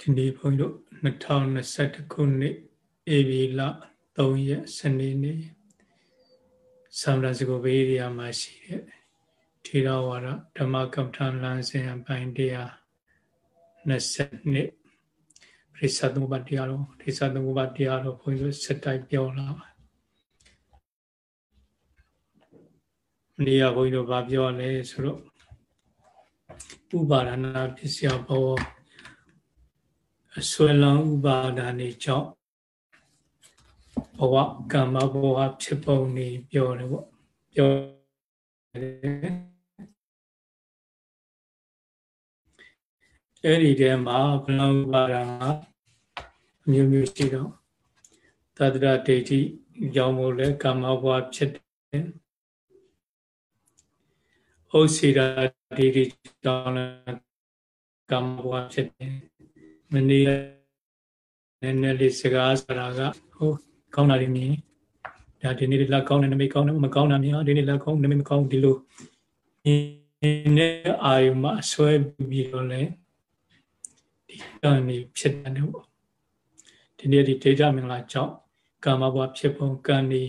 ဒီနေ့ဘုန်းကြီးတို့2021ခုနှစ်ဧပြီလ3ရက်စနေနေ့ဆမ်ရာစကိုဘေးရီယာမှာရှိတဲ့ထေရဝါဒဓမ္မကပ္ပဋ္ဌာန်းလမ်းစဉ်အပိုင်းတရား20နှစ်ပြိဿသမုပ္ပါတရားတော်ပြိဿသမုပ္ပါတရားတော်ဘုန်းကြီးတို့စက်တိုက်ပြောလာပါမနေ့ကဘုန်းကြီးတို့ဗာပြောလဲဆိုတော့ဥပါဒနာပစ္စယဘော အဆွဲလန်းဥပါဒာနေကြောင့်ဘဝကမ္မဘဝဖြစ်ပုံနေပြောတယ်ပေါ့ပြောတယ်အဲ့ဒီထဲမှာဘလံဥပါဒာအမျိုးမျိုးရှိတော့သတ္တရဒိဋ္ဌိကြောင့်မို့လဲကမ္မဘဝဖြစ်တယ်ဩစီရာဒိဋ္ဌိကြောင့်လဲကမ္မဘဝဖြစ်တယ် မနေ့နည်းနည်းလေးစကားစရာကဟိုကောင်းတာတွေမြင်ဒါဒီနေ့လက်ကောင်းတယ်နမိတ်ကောင်းတယ်မကောင်းတာမြင်ဒီနေ့လက်ကောင်းနမိတ်မကောင်းဒီလိုမြင်တဲ့အာယုမှာဆွဲပြီးတော့လဲဒီကံနေဖြစ်တယ်ပေါ့ဒီနေ့ဒီဒေတာမင်္ဂလာကြောင့်ကာမဘဝဖြစ်ပုံကံနေ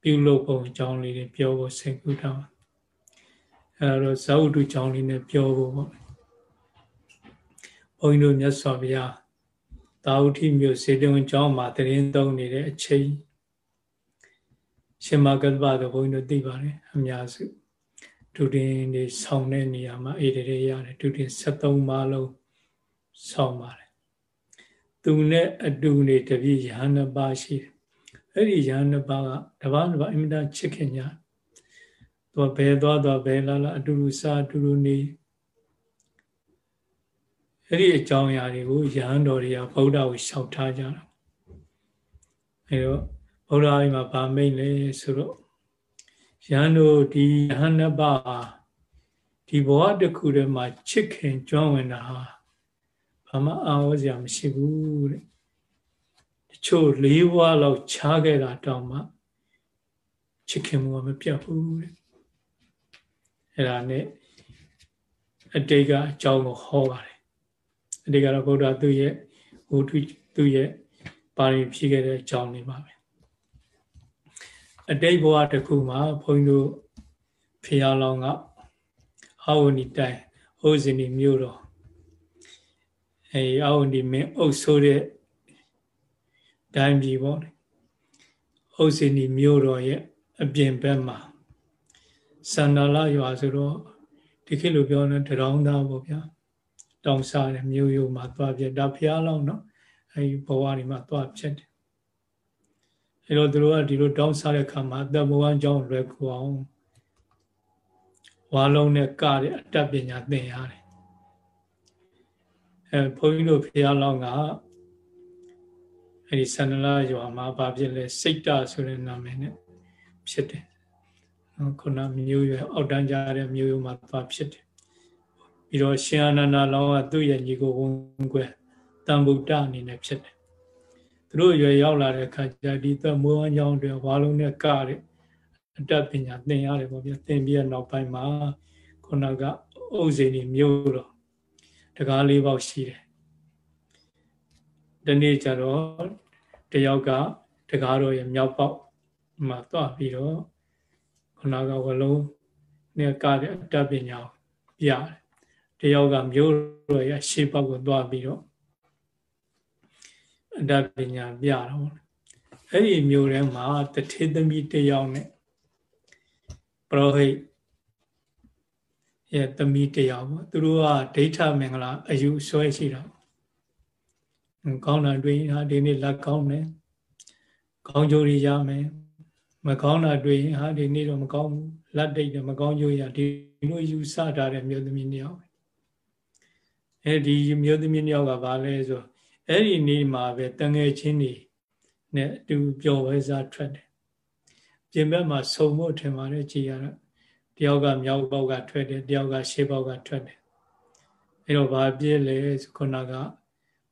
ပြုလုပ်ပုံအကြောင်းလေးတွေပြောဖို့စိတ်ကူးထားအဲတော့ဇောဝတ္ထုအကြောင်းလေးနဲ့ပြောဖို့ပေါ့ ဘုန်းကြီးတို့မြတ်စွာဘုရားတာဝတိမြို့စေတဝန်ကျောင်းမှာတရင်သုံးနေတဲ့အချိန်ရှင်မကတ္တဗတော့ဘုန်းကြီးတို့သိပါတယ်အများစုဒုတင်နေဆောင်းတဲ့နေရာမှာအေးတရေရတယ်ဒုတင်73ပါးလုံးဆောင်းပါတယ်သူနဲ့အတူနေတပြည့်ရဟန္တာပါရှိတယ်အဲ့ဒီရဟန္တာပါကတပားတပားအင်မတန်ချစ်ခင်ညာသူဘယ်သွားသွားဘယ်လာလာအတူတူစားအတူတူနေ အဲ့ဒီအကြောင်းအရာတွေကိုယဟန်တော်တွေကဗုဒ္ဓကိုရှောက်ထားကြတာအဲတော့ဗုဒ္ဓအိမ်မှာဗာမိတ်လဲဆိုတော့ယဟန်တို့ဒီယဟန်နှစ်ပါးဒီဘဝတစ်ခုတည်းမှာချစ်ခင်ကျွမ်းဝင်တာဟာဘာမှအာဝစရာမရှိဘူးတဲ့တချို့၄ဘဝလောက်ခြားခဲ့တာတောင်မှချစ်ခင်မှုကမပြတ်ဘူးတဲ့အဲ့ဒါနဲ့အတိတ်ကအကြောင်းကိုဟောပါတယ် အတိကတော့ဗုဒ္ဓသူ့ရဲ့ဝုထုသူ့ရဲ့ပါရင်ဖြည့်ခဲ့တဲ့အကြောင်းလေးပါပဲအတိတ်ဘဝတစ်ခုမှာဘုန်းကြီးတို့ဖျားလောင်းကအာဝဏီတိုင်ဩဇင်းဒီမြို့တော်အဲအာဝဏီမင်းအုပ်ဆိုးတဲ့တိုင်းပြည်ပေါ့လေဩဇင်းဒီမြို့တော်ရဲ့အပြင်ဘက်မှာစန္ဒလာရွာဆိုတော့ဒီခေတ်လိုပြောရင်တရောင်းသားပေါ့ဗျာ တောင်စားတယ်မြို့ရိုးမှာသွားပြဒါဖျားလောက်နော်အဲဒီဘဝတွေမှာသွားဖြစ်တယ်အဲတော့သူတို့ကဒီလိုတောင်းစားတဲ့ခါမှာအသက်ဘဝအကြောင်းလွယ်ကူအောင်ဝါလုံးနဲ့ကတဲ့အတတ်ပညာသင်ရတယ်အဲဘုန်းကြီးတို့ဖျားလောင်းကအဲဒီဆန္ဒလာရွာမှာဘာဖြစ်လဲစိတ်တဆိုတဲ့နာမည်နဲ့ဖြစ်တယ်ခုနမျိုးရွယ်အောက်တန်းကြတဲ့မျိုးရိုးမှာသွားဖြစ်တယ် ပြီးတော့ရှင်အာနန္ဒလောင်းကသူ့ရဲ့ညီကိုဝန်ခွဲတန်ဗုဒ္ဓအနေနဲ့ဖြစ်တယ်သူတို့ရွယ်ရောက်လာတဲ့အခါကျဒီသက်မိုးဝမ်းကြောင်းတွေဝါလုံးနဲ့ကတဲ့အတတ်ပညာသင်ရတယ်ပေါ့ဗျာသင်ပြီးတော့နောက်ပိုင်းမှာခုနကအုပ်စိန်ကြီးမျိုးတော့တကားလေးပေါက်ရှိတယ်ဒီနေ့ကျတော့တယောက်ကတကားတော့ရမြောက်ပေါက်မှာသွားပြီးတော့ခုနကဝလုံးနဲ့ကတဲ့အတတ်ပညာပြရတယ် တယောက်ကမျိုးတော်ရရှေ့ဘက်ကိုသွားပြီးတော့အတ္တပညာပြတော့အဲ့ဒီမျိုးထဲမှာတထေသမီးတယောက်နဲ့ပရောဟိတ်ရဲ့သမီးတယောက်ပေါ့သူတို့ကဒိဋ္ဌမင်္ဂလာအယူဆွဲရှိတာကောင်းတာတွေ့ဟာဒီနေ့လက်ကောင်းတယ်ကောင်းကြိုးရရမယ်မကောင်းတာတွေ့ရင်ဟာဒီနေ့တော့မကောင်းဘူးလက်တိတ်တယ်မကောင်းကြိုးရဒီလိုယူဆထားတဲ့မျိုးသမီးတယောက် အဲဒီမျိုးသမီးနှစ်ယောက်ကဘာလဲဆိုအဲ့ဒီနေ့မှာပဲတငယ်ချင်းတွေနဲ့အတူပျော်ဝဲစားထွက်တယ်ပြင်ဘက်မှာစုံဖို့ထင်ပါတယ်ကြည်ရတော့တယောက်ကမြောက်ဘောက်ကထွက်တယ်တယောက်ကရှေ့ဘောက်ကထွက်တယ်အဲ့တော့ဘာပြည့်လဲခုနက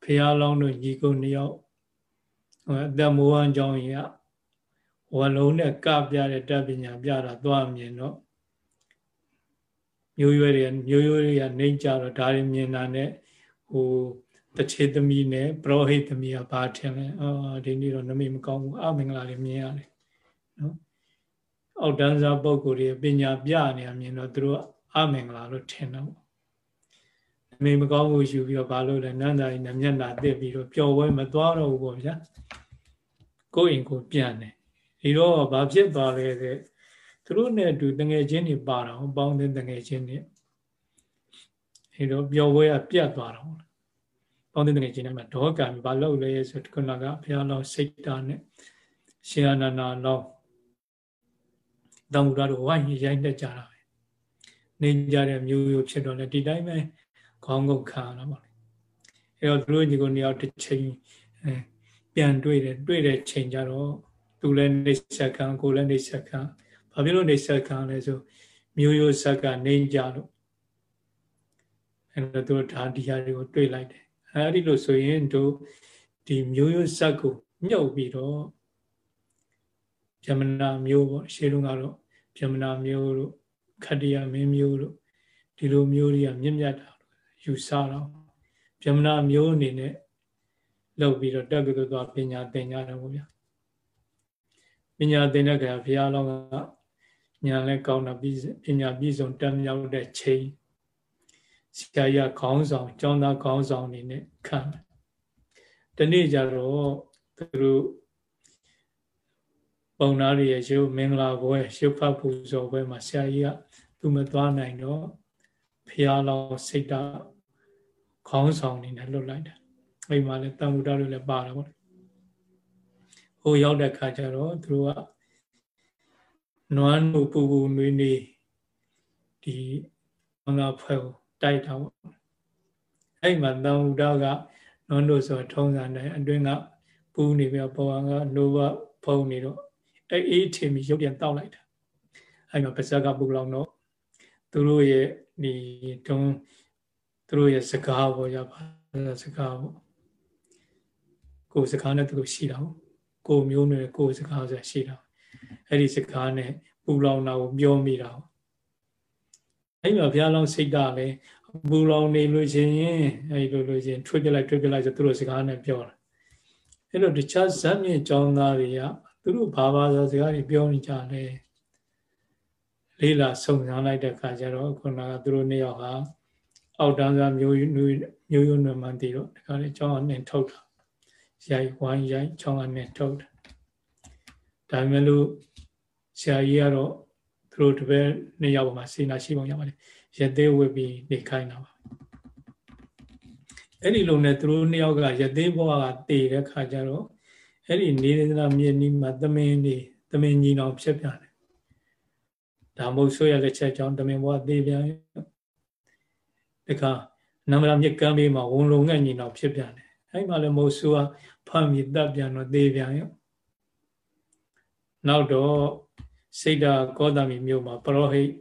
ဖះလောင်းတို့ညီကိုနှစ်ယောက်အသက်မိုးဝမ်းကြောင်းကြီးကဝလုံးနဲ့ကပြတဲ့တပ်ပညာပြတာသွားမြင်တော့ မျိုးရွယ်တွေမျိုးရွယ်တွေကနေကြတော့ဒါတွေမြင်တာနဲ့ဟိုတချေသမီးနဲ့ပရောဟိတ်သမီးကဘာထင်လဲအော်ဒီနေ့တော့နမိတ်မကောင်းဘူးအမင်္ဂလာတွေမြင်ရတယ်နော်အောက်တန်းစားပုဂ္ဂိုလ်တွေပညာပြနေရမြင်တော့သူတို့အမင်္ဂလာလို့ထင်တော့နမိတ်မကောင်းဘူးယူပြီးတော့ဘာလို့လဲနန္ဒာကြီးနဲ့မျက်နှာတက်ပြီးတော့ပျော်ပွဲမသွားတော့ဘူးပေါ့ဗျာကိုယ့်အိမ်ကိုပြန်တယ်ဒီတော့ဘာဖြစ်သွားလဲတဲ့ သူတို့နဲ့အတူတငယ်ချင်းတွေပါတော့ပေါင်းတဲ့တငယ်ချင်းတွေဒီတော့ပျော်ပွဲကပြတ်သွားတော့ပေါင်းတဲ့တငယ်ချင်းတွေမှာဒေါကံဘာလို့လဲဆိုခုနကဘုရားလောင်းစိတ်တာနဲ့ရှင်အနန္ဒာလောင်းတောင်မူရတို့ဝိုင်းရိုက်တက်ကြတာပဲနေကြတဲ့မျိုးမျိုးဖြစ်တော့လေဒီတိုင်းပဲခေါင်းငုတ်ခံရတာပါလေအဲတော့သူတို့ညီကိုနှစ်ယောက်တစ်ချိန်ပြန်တွေ့တယ်တွေ့တဲ့ချိန်ကျတော့သူလည်းနေဆက်ခံကိုလည်းနေဆက်ခံ ဘာဖြစ်လို့နေဆက်ခံလဲဆိုမျိုးရိုးဆက်ကနေကြလို့အဲတော့သူတို့ဒါဒီဟာတွေကိုတွေ့လိုက်တယ်အဲဒီလိုဆိုရင်တို့ဒီမျိုးရိုးဆက်ကိုမြုပ်ပြီးတော့ဗျမနာမျိုးပေါ့ရှေးတုန်းကတော့ဗျမနာမျိုးတို့ခတ္တယမင်းမျိုးတို့ဒီလိုမျိုးတွေကမြင့်မြတ်တာယူဆတော့ဗျမနာမျိုးအနေနဲ့လောက်ပြီးတော့တက္ကသိုလ်သွားပညာသင်ကြတယ်ပေါ့ဗျာပညာသင်တဲ့ခါဘုရားလောင်းက ညာလဲကောင်းတာပြီးပညာပြည့်စုံတက်မြောက်တဲ့ချိန်ဆရာကြီးခေါင်းဆောင်ကျောင်းသားခေါင်းဆောင်အနေနဲ့ခံတယ်တနေ့ကျတော့သူတို့ပုံနာတွေရဲ့ရုပ်မင်္ဂလာပွဲရုပ်ဖတ်ပူဇော်ပွဲမှာဆရာကြီးကသူမသွားနိုင်တော့ဖះလောင်းစိတ်ဓာတ်ခေါင်းဆောင်နေနဲ့လွတ်လိုက်တယ်အဲ့မှာလည်းတန်မူတာတွေလည်းပါတာပေါ့ဟိုရောက်တဲ့ခါကျတော့သူတို့က နွားနုပူပူနွေးနေဒီဘာသာဖွဲ့ကိုတိုက်တာပေါ့အဲ့မှာတန်မူတာကနွားနုဆိုထုံးစံတယ်အတွင်းကပူနေပြီးပေါ်ကနိုးဘဖုံနေတော့အဲ့အေးထင်ပြီးရုပ်ပြန်တောက်လိုက်တာအဲ့မှာပါဇက်ကပူလောင်တော့သူတို့ရဲ့ဒီတုံးသူတို့ရဲ့စကားပေါ်ရပါစကားပေါ့ကိုယ်စကားနဲ့သူတို့ရှိတာကိုမျိုးနဲ့ကိုယ်စကားဆိုရှိတာ အဲ့ဒီစကားနဲ့ပူလောင်တာကိုပြောမိတာအဲ့မှာဘုရားလောင်းစိတ်ဓာတ်လည်းပူလောင်နေလို့ရှိရင်အဲ့လိုလို့ရှိရင်ထွေးပြလိုက်ထွေးပြလိုက်ဆိုသူတို့စကားနဲ့ပြောတာအဲ့လိုတခြားဇက်မြင့်ကျောင်းသားတွေကသူတို့ဘာဘာသာစကားတွေပြောနေကြတယ်လေးလာစုံစမ်းလိုက်တဲ့အခါကျတော့ခုနကသူတို့နှစ်ယောက်ဟာအောက်တန်းစားမျိုးမျိုးမျိုးရိုးနွယ်မှန်တည်တော့ဒီကနေ့ကျောင်းအနေထုတ်တာရိုက်ဝိုင်းရိုက်ကျောင်းအနေထုတ်တာ ဒါပေမဲ့လို့ဆရာကြီးကတော့သူတို့တပည့်နှစ်ယောက်မှာစေနာရှိပုံရပါတယ်ရသေးဝစ်ပြီးနေခိုင်းတာပါအဲ့ဒီလိုနဲ့သူတို့နှစ်ယောက်ကရသေးဘဝကတည်တဲ့ခါကျတော့အဲ့ဒီနေရနာမြေနီးမှာသမင်းနေသမင်းညီတော်ဖြစ်ပြန်တယ်ဒါမဟုတ်ဆိုရလက်ချက်ကြောင့်သမင်းဘဝတည်ပြန်ဒီခါနမရမြက်ကမ်းဘေးမှာဝန်လုံငက်ညီတော်ဖြစ်ပြန်တယ်အဲ့မှာလည်းမဟုတ်ဆိုကဖမ်းပြီးတပ်ပြန်တော့တည်ပြန်ရော နောက်တော့စိတ်ဓာကောသမီမြို့မှာပရောဟိတ်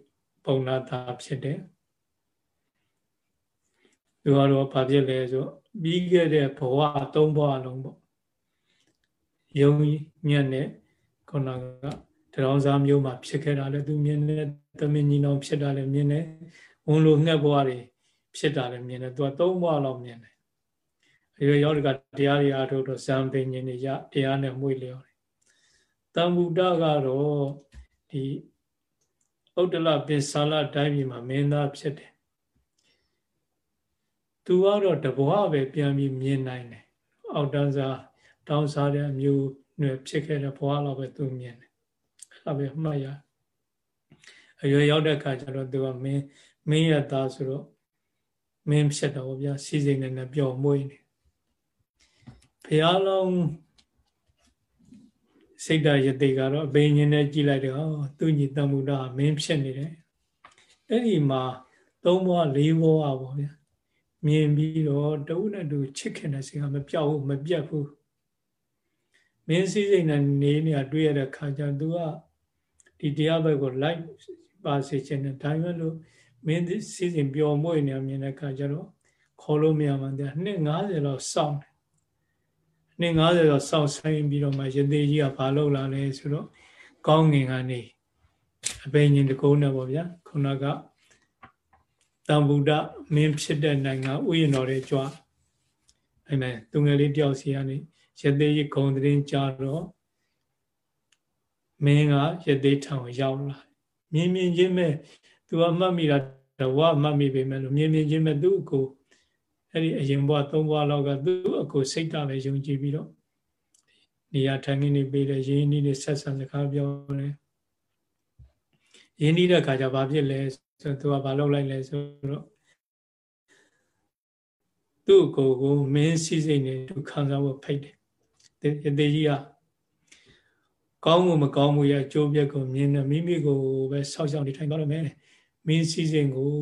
ပုံနာတာဖြစ်တယ်သူကတော့ဘာဖြစ်လဲဆိုပြီးခဲ့တဲ့ဘဝသုံးဘဝလုံးပေါ့ယုံညံ့တဲ့ခုနကတရောင်းစားမျိုးမှာဖြစ်ခဲ့တာလေသူမြင်တဲ့သမင်းကြီးတော်ဖြစ်တာလေမြင်တယ်ဝန်လိုငှက်ဘဝတွေဖြစ်တာလေမြင်တယ်သူကသုံးဘဝလောက်မြင်တယ်အရွယ်ရောက်တကတရားတွေအားထုတ်တော့ဇံပင်ញင်တွေရတရားနဲ့မှု့လျော် တယ်တံမူတကတော့ဒီဥဒ္ဒလပင်စာလတိုင်းပြည်မှာမင်းသားဖြစ်တယ်သူကတော့တဘဝပဲပြန်ပြီးမြင်နိုင်တယ်အောက်တန်းစားတောင်းစားတဲ့အမျိုးနွယ်ဖြစ်ခဲ့တဲ့ဘဝလောက်ပဲသူမြင်တယ်အဲ့ဒါပဲမှတ်ရအရွယ်ရောက်တဲ့အခါကျတော့သူကမင်းမင်းရသားဆိုတော့မင်းဖြစ်တော့ဗျာစီစိတ်နဲ့နဲ့ပျော်မွေးနေဘုရားလုံး စိတ်ဓာတ်ယတိကတော့အဘိညာဉ်နဲ့ကြည်လိုက်တယ်ဟောသူညီတမှုတာမင်းဖြစ်နေတယ်အဲ့ဒီမှာသုံးဘဝလေးဘဝပေါ့ဗျာမြင်ပြီးတော့တဝုနဲ့တူချစ်ခင်တဲ့စိတ်ကမပြောက်ဘူးမပြတ်ဘူးမင်းစည်းစိမ်နဲ့နေနေတွေ့ရတဲ့ခါကျသူကဒီတရားဘက်ကိုလိုက်ပါစေခြင်းနဲ့ဒါမှမဟုတ်မင်းစည်းစိမ်ပျော်မွေ့နေမြင်တဲ့ခါကျတော့ခေါ်လို့မရမှန်းတဲ့နှစ်90လောက်စောင့်တယ် နှစ်90လောက်စောင့်ဆိုင်ပြီးတော့မှရသေးကြီးကဘာလုပ်လာလဲဆိုတော့ကောင်းငင်ကနေအပိညာဉ်တကုန်းနဲ့ပေါ့ဗျာခုနကတံဗုဒ္ဓမင်းဖြစ်တဲ့နိုင်ငံဥယျာဉ်တော်တွေကြွားအဲ့မဲ့သူငယ်လေးတယောက်စီကနေရသေးကြီးဂုံတရင်ကြတော့မင်းကရသေးထောင်ရောက်လာမြင်မြင်ချင်းမဲ့သူကမှတ်မိတာဝမှတ်မိပေမဲ့လို့မြင်မြင်ချင်းမဲ့သူ့အကို အဲ့ဒီအရင်ဘဝသုံးဘဝလောက်ကသူ့အကိုစိတ်တလည်းယုံကြည်ပြီးတော့နေရာထိုင်ခင်းနေပေးတယ်ရင်းနှီးနေဆက်ဆံစကားပြောတယ်ရင်းနှီးတဲ့ခါကျဘာဖြစ်လဲဆိုသူကဘာလုပ်လိုက်လဲဆိုတော့သူ့ကိုယ်ကိုမင်းစည်းစိမ်နေသူခံစားဖို့ဖိတ်တယ်။တေကြီးကကောင်းမှုမကောင်းမှုရဲ့အကျိုးပြက်ကိုမြင်နေမိမိကိုပဲဆောက်ရှောက်နေထိုင်သွားလို့မယ်။မင်းစည်းစိမ်ကို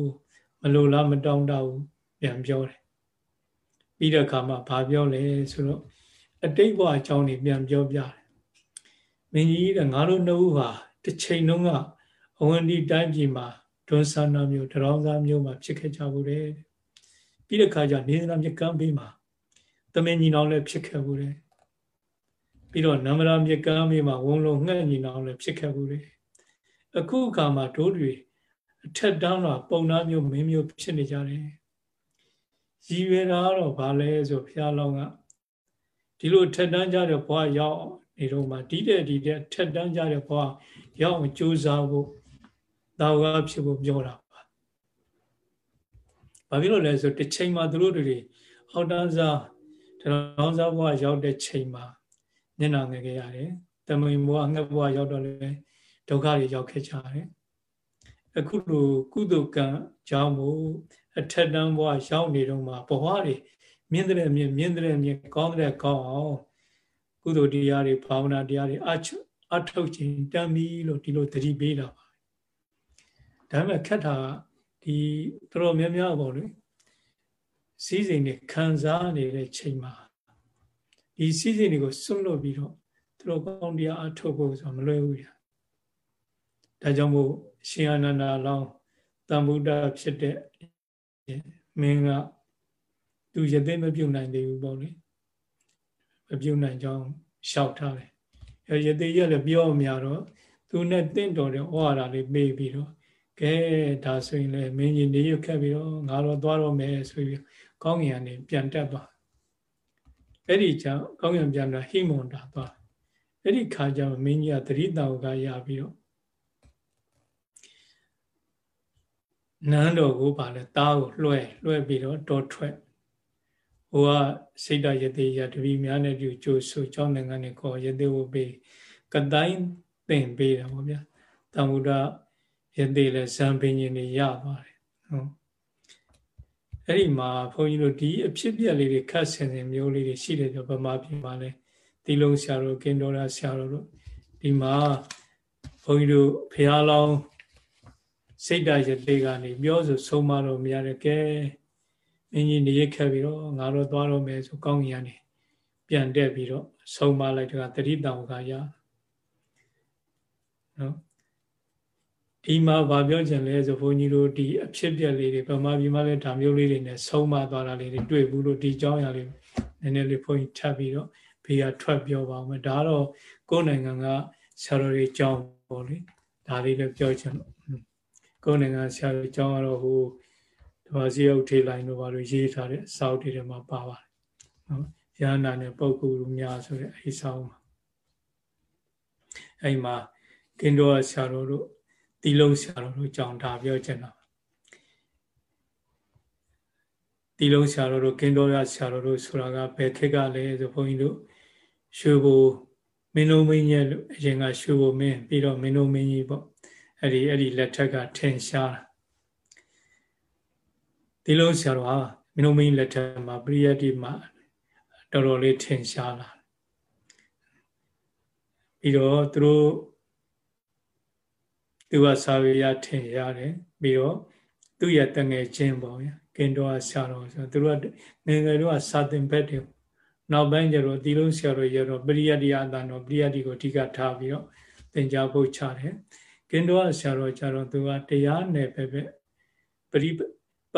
မလိုလားမတောင်းတဘူးပြန်ပြောတယ်။ ပြီးတဲ့အခါမှာဘာပြောလဲဆိုတော့အတိတ်ဘဝအကြောင်းတွေပြန်ပြောပြတယ်။မင်းကြီးကငါတို့နှုတ်ဟာတစ်ချိန်လုံးကအဝန္တိတိုင်းပြည်မှာဒွန်ဆန္ဒမျိုးတရောင်းစားမျိုးမှာဖြစ်ခဲ့ကြဘူးတဲ့။ပြီးတဲ့ခါကျနေသနာမြကမ်းပေးမှာသမင်ညီနောင်လည်းဖြစ်ခဲ့ဘူးတယ်ပြီးတော့နမရာမြကမ်းပေးမှာဝုံလုံးငှက်ညီနောင်လည်းဖြစ်ခဲ့ဘူးတယ်အခုအခါမှာတို့တွေအထက်တန်းတော့ပုံနာမျိုးမင်းမျိုးဖြစ်နေကြတယ် ရည်ရွယ်တာတော့ဗာလဲဆိုဘုရားလောင်းကဒီလိုထက်တန်းကြတဲ့ဘဝရောက်နေတော့မှဒီတဲ့ဒီတဲ့ထက်တန်းကြတဲ့ဘဝရောက်အောင်ကြိုးစားဖို့တာဝကဖြစ်ဖို့ပြောတာဘာဖြစ်လို့လဲဆိုတစ်ချိန်မှာသူတို့တွေအောက်တန်းစားတောင်းစားဘဝရောက်တဲ့ချိန်မှာမျက်နှာငယ်ခဲ့ရတယ်တမိန်ဘဝငှက်ဘဝရောက်တော့လည်းဒုက္ခတွေရောက်ခဲ့ကြတယ်အခုလိုကုသကံကြောင့်မို့ အထက်တန်းဘဝရောက်နေတော့မှဘဝတွေမြင့်တဲ့မြင့်မြင့်တဲ့မြင့်ကောင်းတဲ့ကောင်းအောင်ကုသိုလ်တရားတွေဘာဝနာတရားတွေအချုပ်အထုတ်ခြင်းတမ်းပြီးလို့ဒီလိုသတိပေးတာပါဒါပေမဲ့ခက်တာဒီတော်တော်များများပေါ့လေစည်းစိမ်တွေခံစားနေတဲ့ချိန်မှာဒီစည်းစိမ်တွေကိုစွန့်လွတ်ပြီးတော့သူတို့ကောင်းတရားအထုတ်ဖို့ဆိုမလွယ်ဘူးဗျာဒါကြောင့်မို့ရှင်အနန္ဒာလောင်းတမ္ဗုဒ္ဓဖြစ်တဲ့ မင်းကသူရသေးမပြုတ်နိုင်သေးဘူးပေါ့လေမပြုတ်နိုင်ကြောင်းရှောက်ထားတယ်ရရသေးရလည်းပြောအများတော့သူနဲ့တင့်တော်တဲ့ဩဝါဒလေးပေးပြီးတော့ကဲဒါဆိုရင်လည်းမင်းကြီးနေရခက်ပြီးတော့ငါတော့သွားတော့မယ်ဆိုပြီးကောင်းကင်ကနေပြန်တက်သွားအဲ့ဒီကြောင့်ကောင်းကင်ပြန်လာဟိမွန်တာသွားအဲ့ဒီခါကျမင်းကြီးကသတိတောင်ကရပြီးတော့ နန်းတော်ကိုပါလဲတားကိုလွှဲလွှဲပြီးတော့တော်ထွက်ဟိုကစိတ်တရသေးရတပည့်များနဲ့တူကြိုးဆူကြောင်းနိုင်ငံနဲ့ခေါ်ရသေးဝပေးကတိုင်းတင်ပေးတာပေါ့ဗျာတမ္ဗုဒ္ဓရသေးလဲဇံပင်ရှင်တွေရပါတယ်ဟုတ်အဲ့ဒီမှာဘုန်းကြီးတို့ဒီအဖြစ်ပြက်လေးတွေခတ်ဆင်ဆင်မျိုးလေးတွေရှိတယ်ဆိုဗမာပြည်မှာလဲတီလုံးဆရာတို့ကင်တော်ရာဆရာတို့ဒီမှာဘုန်းကြီးတို့ဖះလောင်း စိတ်ဓာတ်ရသေးကနေပြောဆိုဆုံးမတော့မရတဲ့ကဲမင်းကြီးနေရခက်ပြီးတော့ငါတို့သွားတော့မယ်ဆိုကောင်းကြီးကနေပြန်တက်ပြီးတော့ဆုံးမလိုက်တာတတိတောင်ကရနော်ဒီမှာဗာပြောချင်လဲဆိုဘုန်းကြီးတို့ဒီအဖြစ်ပြက်လေးတွေဗမာပြည်မှာလည်းဒါမျိုးလေးတွေနဲ့ဆုံးမသွားတာလေးတွေတွေ့ဘူးလို့ဒီကြောင်းရာလေးနည်းနည်းလေးဘုန်းကြီးထပ်ပြီးတော့ဘေးကထွက်ပြောပါဦးမယ်ဒါတော့ကိုယ်နိုင်ငံကဆရာတော်တွေကြောင်းပေါ့လေဒါလေးလည်းပြောချင်လို့ ကိုယ်နိုင်ငံဆရာတော်ကြောင်းကတော့ဟိုဓမ္မစီယုတ်ထေလိုင်းတို့ဘာလို့ရေးထားတဲ့စာအုပ်တွေမှာပါပါတယ်နော်ရဟန္တာနဲ့ပုဂ္ဂိုလ်များဆိုတဲ့အဲဒီစာအုပ်မှာအဲဒီမှာကင်တော်ဆရာတော်တို့တီလုံးဆရာတော်တို့ကြောင့်ဒါပြောချင်တာတီလုံးဆရာတော်တို့ကင်းတော်ရဆရာတော်တို့ဆိုတာကဘယ်ခေတ်ကလဲဆိုဘုန်းကြီးတို့ရွှေဘိုမင်းလုံးမင်းရဲ့အရင်ကရွှေဘိုမင်းပြီးတော့မင်းလုံးမင်းကြီးပေါ့ အဲ့ဒီအဲ့ဒီလက်ထက်ကထင်ရှားတီလုံးဆရာတော်ဟာမင်းလုံးမင်းလက်ထက်မှာပရိယတ်တိမှာတော်တော်လေးထင်ရှားလာပြီးတော့သူတို့သူကစာရရထင်ရတယ်ပြီးတော့သူ့ရဲ့တငယ်ချင်းပေါ့ဗျာကင်တော်ဆရာတော်ဆိုသူတို့ကငယ်ငယ်တော့စာသင်ဘက်တွေနောက်ပိုင်းကျတော့ဒီလုံးဆရာတော်ရတော့ပရိယတ္တိအတန်တော်ပရိယတ္တိကိုအဓိကထားပြီးတော့သင်ကြားဖို့ချတယ် ကင်တော်ဆရာတော်ကျတော့သူကတရားနယ်ပဲပဲပရိပ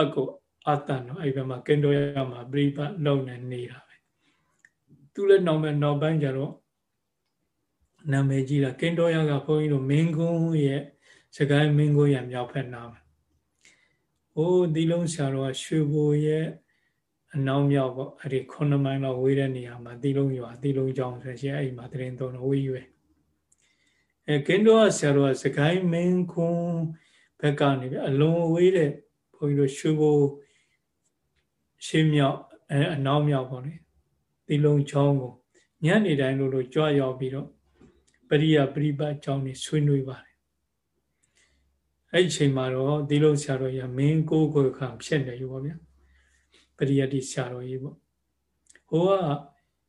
တ်ကိုအတန်တော့အဲ့ဘက်မှာကင်တော်ရမှာပရိပတ်လုံနေနေတာပဲသူလည်းနောက်မဲ့နောက်ပိုင်းကျတော့နာမည်ကြီးတာကင်တော်ရကဘုန်းကြီးတို့မင်းကုန်းရဲ့စကိုင်းမင်းကိုရမြောက်ဖက်နာမှာ။ဟိုဒီလုံးဆရာတော်ကရွှေဘိုရဲ့အနောက်မြောက်ပေါ့အဲ့ဒီ9မိုင်လောက်ဝေးတဲ့နေရာမှာတီလုံးရွာတီလုံးကျောင်းဆိုရှင်အဲ့ဒီမှာတရင်သုံးတော့ဝေးရွယ် အဲကင်းတော်ဆရာတော်ကစကိုင်းမင်းခွန်းဘက်ကနေပြီးအလွန်ဝေးတဲ့ဘုန်းကြီးတို့ရှုဖို့ရှင်းမြောက်အဲအနောက်မြောက်ပေါ့လေတီလုံးကျောင်းကိုညနေတိုင်းလို့လို့ကြွရောက်ပြီးတော့ပရိယပရိပတ်ကျောင်းနေဆွေးနွေးပါတယ်အဲ့ဒီချိန်မှာတော့တီလုံးဆရာတော်ကြီးမင်းကိုကိုခံဖြစ်နေရောဗျာပရိယတ်တိဆရာတော်ကြီးပေါ့ဟိုက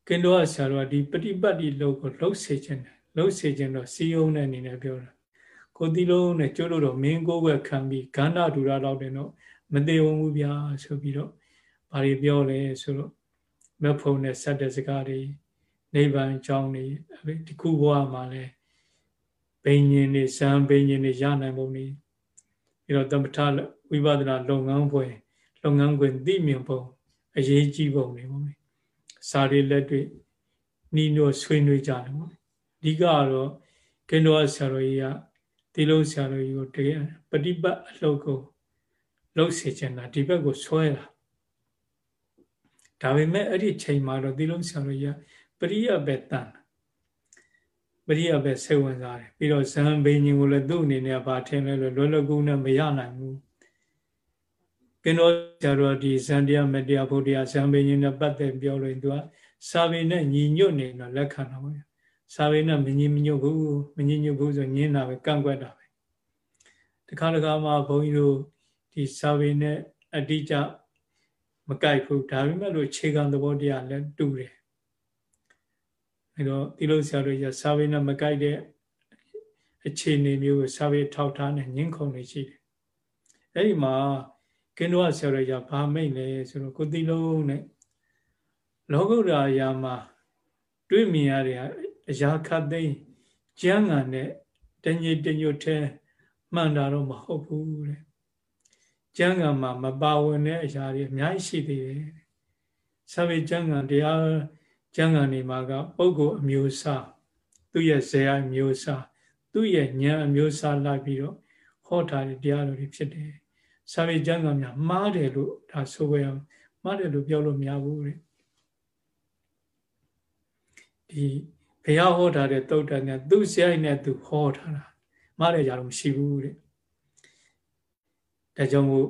ကင်တော်ဆရာတော်ကဒီပฏิပတ်တိလို့ကိုလှုပ်စေခြင်းတယ် လှုပ်စေခြင်းတော့စီယုံတဲ့အနေနဲ့ပြောတာကိုတီလုံးနဲ့ကျိုးလို့တော့မင်းကိုယ်ွယ်ခံပြီးဂန္ဓဒူရတော့တယ်တော့မသေးဘူးဗျာဆိုပြီးတော့ဘာတွေပြောလဲဆိုတော့မဖုံနဲ့ဆက်တဲ့စကားတွေနိဗ္ဗာန်ကြောင်းတွေဒီခုဘဝမှာလဲဘိညာဉ်တွေဇံဘိညာဉ်တွေရနိုင်ပုံတွေပြီးတော့သမထဝိပဿနာလုပ်ငန်းပွဲလုပ်ငန်းခွင်သိမြင်ပုံအရေးကြီးပုံတွေပေါ့စာရီလက်တွေနီးနိုးဆွေးနွေးကြတယ်ပေါ့ အဓိကကတော့ကင်တော်ဆရာတော်ကြီးကတိလုံးဆရာတော်ကြီးကိုတကယ်ပฏิပတ်အလုပ်ကိုလှုပ်စေချင်တာဒီဘက်ကိုဆွဲတာဒါပေမဲ့အဲ့ဒီချိန်မှာတော့တိလုံးဆရာတော်ကြီးကပရိယပဲတန်ပရိယပဲစိတ်ဝင်စားတယ်ပြီးတော့ဇံဘိညာဉ်ကိုလည်းသူ့အနေနဲ့ဗာထင်လဲလို့လွယ်လွယ်ကူနဲ့မရနိုင်ဘူးကင်းတော်ဆရာတော်ဒီဇန်တရားမတရားဘုရားဇံပင်ကြီးနဲ့ပတ်သက်ပြောလို့သူကစာပေနဲ့ညီညွတ်နေတော့လက်ခံတော့ဗျာ စာပေနဲ့မညီမညွတ်ဘူးမညီညွတ်ဘူးဆိုညင်းတာပဲကန့်ကွက်တာပဲတခါတခါမှဘုန်းကြီးတို့ဒီစာပေနဲ့အတိအကျမကြိုက်ဘူးဒါပေမဲ့လို့ခြေခံသဘောတရားလည်းတူတယ်အဲတော့ဒီလိုဆရာတို့ရစာပေနဲ့မကြိုက်တဲ့အခြေအနေမျိုးကိုစာပေထောက်ထားနဲ့ညှင်းခုန်နေရှိတယ်အဲဒီမှာကင်းတော့ဆရာတော်ကြီးဘာမိတ်လဲဆိုတော့ကိုတိလုံးနဲ့လောကုတ္တရာယာမှာ တွေ့မြင်ရတဲ့ အရာခတ်သိမ်းကျမ်းဂန်နဲ့တညစ်တညွတ်ထဲမှန်တာတော့မဟုတ်ဘူးတဲ့ကျမ်းဂန်မှာမပါဝင်တဲ့အရာတွေအများကြီးရှိသေးတယ်ဆာဝေကျမ်းဂန်တရားကျမ်းဂန်တွေမှာကပုဂ္ဂိုလ်အမျိုးအစားသူ့ရဲ့ဇေယျအမျိုးအစားသူ့ရဲ့ဉာဏ်အမျိုးအစားလိုက်ပြီးတော့ဟောထားတဲ့တရားတော်တွေဖြစ်တယ်စာပေကျမ်းဂန်များမှားတယ်လို့ဒါဆိုကြရအောင်မှားတယ်လို့ပြောလို့မရဘူးတဲ့ဒီ ဘုရားဟောထားတဲ့တုတ်တန်ကသူ့စရိုက်နဲ့သူဟောထားတာမှားတယ်ကြတော့မရှိဘူးတဲ့ဒါကြောင့်မို့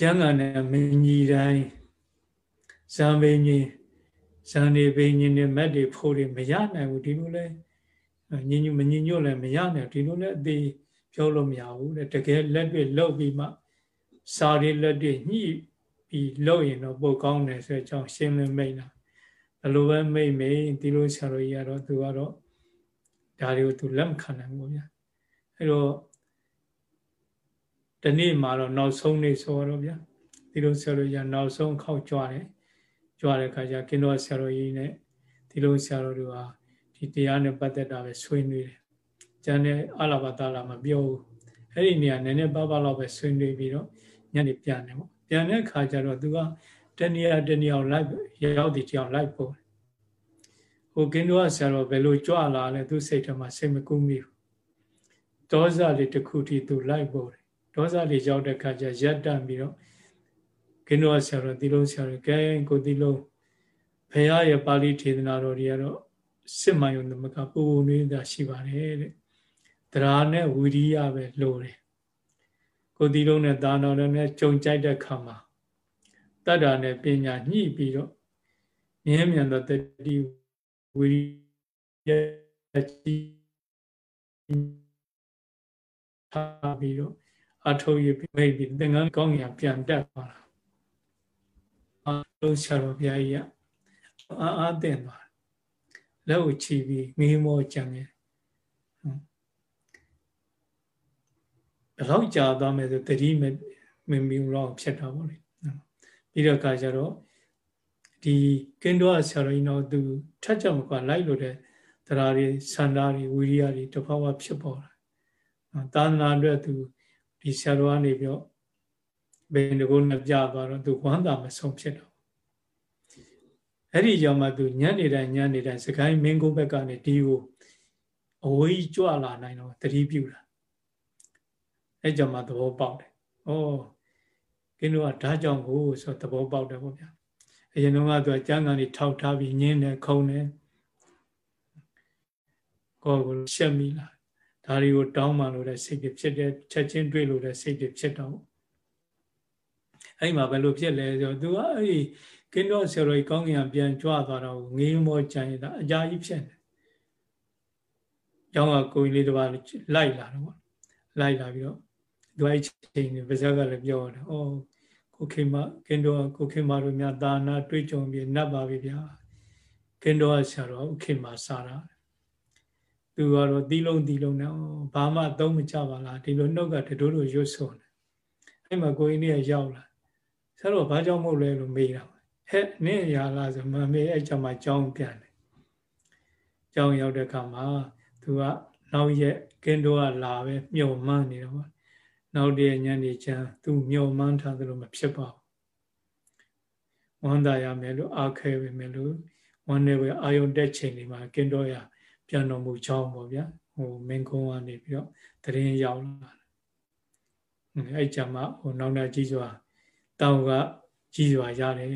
ကျမ်းဂန်နဲ့မညီတိုင်းဇံပင်ကြီးဇံနေပင်ကြီးနဲ့မက်တွေဖို့တွေမရနိုင်ဘူးဒီလိုလဲညင်ညူမညင်ညွတ်လည်းမရနိုင်ဒီလိုလဲအသေးပြောလို့မရဘူးတဲ့တကယ်လက်တွေ့လောက်ပြီးမှစာရီလက်တွေညှိပြီးလုပ်ရင်တော့ပိုကောင်းတယ်ဆိုတဲ့အကြောင်းရှင်းလင်းမိတ်တာ ဘယ်လိုပဲမိတ်မိတ်ဒီလိုဆရာတော်ကြီးကတော့သူကတော့ဒါတွေကိုသူလက်မခံနိုင်ဘူးဗျာအဲတော့ဒီနေ့မှာတော့နောက်ဆုံးနေ့ဆိုတော့ဗျာဒီလိုဆရာတော်ကြီးကနောက်ဆုံးခောက်ကြွတယ်ကြွတဲ့အခါကျကင်းတော်ဆရာတော်ကြီးနဲ့ဒီလိုဆရာတော်တို့ဟာဒီတရားနဲ့ပတ်သက်တာပဲဆွေးနွေးတယ်ကျန်တဲ့အလာဘတာလာမပြောဘူးအဲ့ဒီနေရာနည်းနည်းပါးပါးလောက်ပဲဆွေးနွေးပြီးတော့ညနေပြန်တယ်ပေါ့ပြန်တဲ့ခါကျတော့သူက တဏှာတဏှာလိုက်ရောက်တည်ကြောင်လိုက်ပို့ဟိုကင်းတော့ဆရာတော်ဘယ်လိုကြွလာလဲသူစိတ်ထဲမှာစိတ်မကူးမိဘူးဒေါသလေးတစ်ခုထိသူလိုက်ပို့တယ်ဒေါသလေးရောက်တဲ့ခါကျရက်တန့်ပြီးတော့ကင်းတော့ဆရာတော်ဒီလိုဆရာတော်ကဲကိုဒီလိုဖရာရဲ့ပါဠိထေသနာတော်တွေကတော့စစ်မှန်ယုံသမကပူပူနေတာရှိပါတယ်တဲ့တရားနဲ့ဝီရိယပဲလိုတယ်ကိုဒီလုံးနဲ့ဒါနာနဲ့ကြုံကြိုက်တဲ့ခါမှာ တတ္တာနဲ့ပညာညှိပြီးတော့မြဲမြံသောတတိဝိရိယကြီးထားပြီးတော့အထုပ်ရမိတ်ပြီးသင်္ကန်းကောင်းရာပြန်တက်သွားတာအလုံးဆရာတော်ဘုရားကြီးကအာအာတင်သွားလက်ကိုချီပြီးငေးမောကြံတယ်ဘယ်လောက်ကြာသွားမယ်ဆိုတတိမမမီတော့ဖြစ်တာပေါ့လေ ပြီးတော့ကကြတော့ဒီကင်းတော့ဆရာတော်ကြီးတော့သူထက်ကြမကွာလိုက်လို့တဲ့တရားတွေစန္ဒာတွေဝိရိယတွေတဘာဝဖြစ်ပေါ်လာသာသနာအတွက်သူဒီဆရာတော်ကနေပြီးတော့ဘယ်တကုန်းနဲ့ပြသွားတော့သူဝမ်းသာမဆုံးဖြစ်တော့အဲ့ဒီကြောင့်မှသူညံ့နေတိုင်းညံ့နေတိုင်းစကိုင်းမင်းကုန်းဘက်ကနေဒီကိုအဝေးကြွလာနိုင်တော့တတိပြုတာအဲ့ကြောင့်မှသဘောပေါက်တယ်။ဩ ကင်းတို့ကဓာကြောင့်ကိုဆိုသဘောပေါက်တယ်ပေါ့ဗျာအရင်တော့ကသူကကျမ်းဂန်တွေထောက်ထားပြီးညင်းတယ်ခုံတယ်ကိုယ်ကိုရှက်မိလားဒါတွေကိုတောင်းမှလို့တဲ့စိတ်တွေဖြစ်တယ်ချက်ချင်းတွေ့လို့တဲ့စိတ်တွေဖြစ်တော့အဲ့မှာဘယ်လိုဖြစ်လဲဆိုတော့သူကအဲ့ဒီကင်းတော့ဆရာတော်ကြီးကောင်းကင်ပြန်ကြွသွားတော့ငေးမောကြံရတာအကြာကြီးဖြစ်တယ်။ကျောင်းကကိုကြီးလေးတစ်ပါးလိုက်လာတော့ပေါ့လိုက်လာပြီးတော့သူအဲ့ချိန်နေပါဇက်ကလည်းပြောတယ်။အော် ကိုခေမကင်းတော့ကိုခေမတို့များသာနာတွေ့ကြုံပြီးနတ်ပါပြီဗျာ။ကင်းတော့ဆရာတော်ဥခေမစားတာ။သူကတော့တီးလုံးတီးလုံးနဲ့ဘာမှသုံးမကြပါလားဒီလိုနှုတ်ကတတိုးတို့ရွတ်ဆုံးတယ်။အဲ့မှာကိုကြီးလေးရောက်လာဆရာတော်ဘာကြောင့်မဟုတ်လဲလို့မေးတာဟဲ့နင့်ရလားဆိုမမေးအဲ့ကြောင့်မှကြောင်းပြန်တယ်ကြောင်းရောက်တဲ့အခါမှာသူကနောက်ရက်ကင်းတော့လာပဲမြုံမှန်းနေတော့ နောက်တည့်ညနေချမ်းသူမြုံမှန်းထားသလိုမဖြစ်ပါဘူးဝန်တာရမယ်လို့အားခဲပဲမယ်လို့ဝန်နေပဲအာယုန်တက်ချိန်လေးမှာကင်းတော့ရပြန်တော်မူချောင်းပေါ့ဗျာဟိုမင်းကုန်းကနေပြီးတော့တရင်ရောက်လာအဲ့ကြမှာဟိုနောက်တာကြီးစွာတောင်ကကြီးစွာရတယ်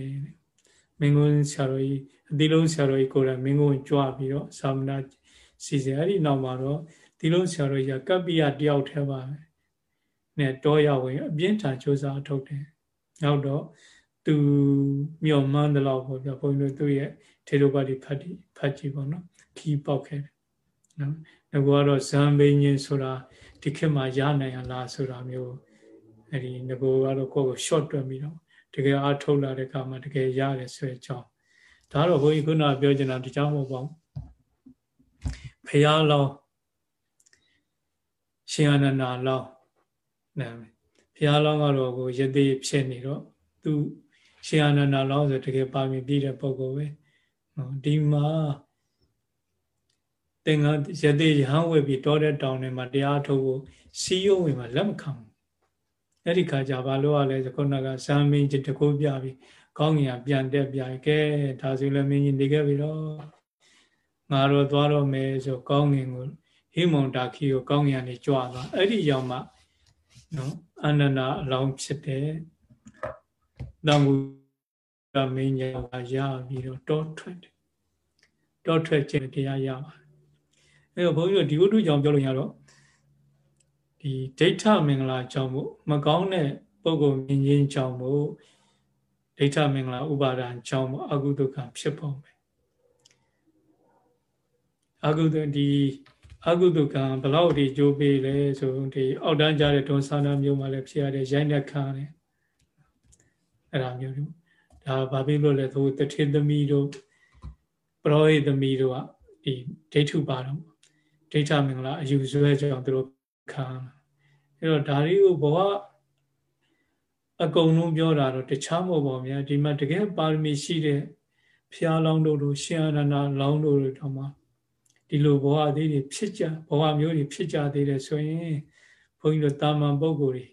မင်းကုန်းဆရာတော်ကြီးအတိလုံးဆရာတော်ကြီးကိုယ်တိုင်မင်းကုန်းကြွပြီးတော့သာမဏေစီစဉ်အဲ့ဒီနောက်မှာတော့ဒီလုံးဆရာတော်ကြီးကကပ္ပိယတယောက်ထဲပါပဲ နဲ့တောရဝင်အပြင်းထန်စ조사ထုတ်တယ်နောက်တော့သူမြော်မှန်းတယ်လို့ပေါ့ဗျာဘုန်းကြီးတို့သူ့ရဲ့ထေရပါတိဖတ်တိဖတ်ကြည့်ပေါ့နော်ခီးပေါက်ခဲ့တယ်နော်ငါကတော့ဇံဘိင်းချင်းဆိုတာဒီခေတ်မှာရနိုင်ရလားဆိုတာမျိုးအဲ့ဒီငါကတော့ကိုယ့်ကို short တွက်ပြီးတော့တကယ်အားထုတ်လာတဲ့အခါမှာတကယ်ရတယ်ဆိုတဲ့အကြောင်းဒါတော့ဘုန်းကြီးခုနပြောချင်တာဒီကြောင်းမဟုတ်ပါဘူးဖရာလောင်းရှင်အနန္ဒာလောင်း နာမည်ဖရာလောင်းကတော့ကိုယသိဖြစ်နေတော့သူရှင်အနန္ဒာလောင်းဆိုတကယ်ပါမီပြီးတဲ့ပုဂ္ဂိုလ်ပဲနော်ဒီမှာသင်္ကယသိရဟန်းဝေပြီးတောတဲ့တောင်တွေမှာတရားထုတ်ဖို့စီးရုံးဝင်မှာလက်မခံဘူးအဲ့ဒီခါကျဘာလို့ ਆ လဲဆိုခုနကဇာမင်းကြီးတကူပြပြီးကောင်းငင်ကပြန်တက်ပြကဲဒါဆိုလည်းမင်းကြီးနေခဲ့ပြီတော့ငါတော့သွားတော့မယ်ဆိုကောင်းငင်ကိုဟိမုံတာခီကိုကောင်းငင်ကနေကြွသွားအဲ့ဒီရောက်မှ နော်အနန္ဒအလောင်းဖြစ်တဲ့တံကူကမင်းကြီးကရပြီးတော့တောထွက်တယ်တောထွက်ခြင်းတရားရပါတယ်အဲ့တော့ဘုန်းကြီးတို့ဒီဝတ္ထုကြောင့်ပြောလို့ရတော့ဒီဒိဋ္ဌမင်္ဂလာကြောင့်မို့မကောင်းတဲ့ပုံကိုမြင်ခြင်းကြောင့်မို့ဒိဋ္ဌမင်္ဂလာဥပါဒံကြောင့်မို့အကုသကဖြစ်ပုံပဲအကုသဒီ အကုသကံဘလောက်ဒီကြိုးပေးလဲဆိုဒီအောက်တန်းကြတဲ့ဒွန်ဆန္ဒမျိုးမှလည်းဖြစ်ရတဲ့ရိုင်းတဲ့ခါတယ်အဲ့ဒါမျိုးတွေဒါဘာဖြစ်လို့လဲသူတထေသမီးတို့ပရောဟိသမီးတို့ကဒီဒိဋ္ဌုပါတော့ဒိဋ္ဌမင်္ဂလာအယူဆွဲကြောင့်သူတို့ခံအဲ့တော့ဒါတွေကိုဘဝအကုန်လုံးပြောတာတော့တခြားမဟုတ်ပါဘူးများဒီမှာတကယ်ပါရမီရှိတဲ့ဖျားလောင်းတို့လိုရှင်အနန္ဒလောင်းတို့လိုတော့မှ ဒီလိုဘဝသေးတွေဖြစ်ကြဘဝမျိုးတွေဖြစ်ကြသေးတယ်ဆိုရင်ဘုန်းကြီးတို့တာမန်ပုဂ္ဂိုလ်တွေ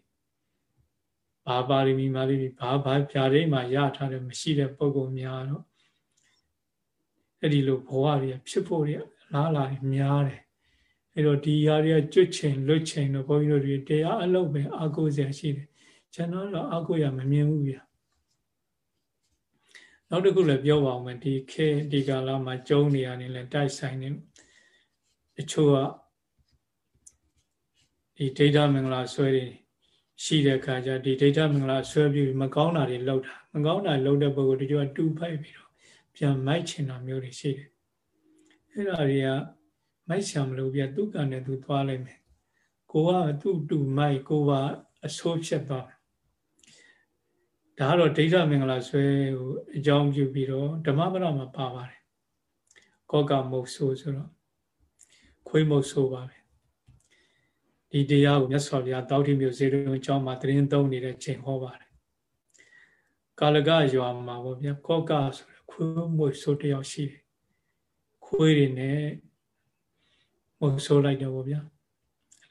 ဘာပါရမီမာရမီဘာဘာဖြာရိမှာရထားတယ်မရှိတဲ့ပုဂ္ဂိုလ်များတော့အဲ့ဒီလိုဘဝတွေဖြစ်ဖို့တွေလားလာများတယ်အဲ့တော့ဒီຢာတွေကကျွတ်ချိန်လွတ်ချိန်တော့ဘုန်းကြီးတို့တွေတရားအလုပ်ပဲအာကိုစရာရှိတယ်ကျွန်တော်တော့အာကိုရမမြင်ဘူးဗျာနောက်တစ်ခုလည်းပြောပါအောင်မယ်ဒီခေဒီကာလမှာကျုံနေရနေလဲတိုက်ဆိုင်နေ တချို့ကဒီဒိဋ္ဌမင်္ဂလာဆွဲတွေရှိတဲ့ခါကျဒီဒိဋ္ဌမင်္ဂလာဆွဲပြီးမကောင်းတာတွေလောက်တာမကောင်းတာလောက်တဲ့ပုဂ္ဂိုလ်တချို့ကတူဖိုက်ပြီးတော့ပြန်မိုက်ချင်တာမျိုးတွေရှိတယ်အဲ့ဒါတွေကမိုက်ဆံမလို့ပြသူကနဲ့သူသွားလိုက်မယ်ကိုကသူ့တူမိုက်ကိုကအဆိုးဖြစ်သွားဒါကတော့ဒိဋ္ဌမင်္ဂလာဆွဲကိုအကြောင်းပြုပြီးတော့ဓမ္မပဒမှာပါပါတယ်ကောကမုတ်ဆိုးဆိုတော့ ခွေးမုတ်ဆိုးပါပဲဒီတရားကိုမြတ်စွာဘုရားတောက်တိမျိုးဇေရုံအကြောင်းမှာသတင်းသုံးနေတဲ့ချိန်ဟောပါတယ်ကာလကရွာမှာပေါ့ဗျာကောကဆိုတဲ့ခွေးမုတ်ဆိုးတယောက်ရှိတယ်ခွေးတွေနဲ့မုတ်ဆိုးလိုက်တယ်ပေါ့ဗျာ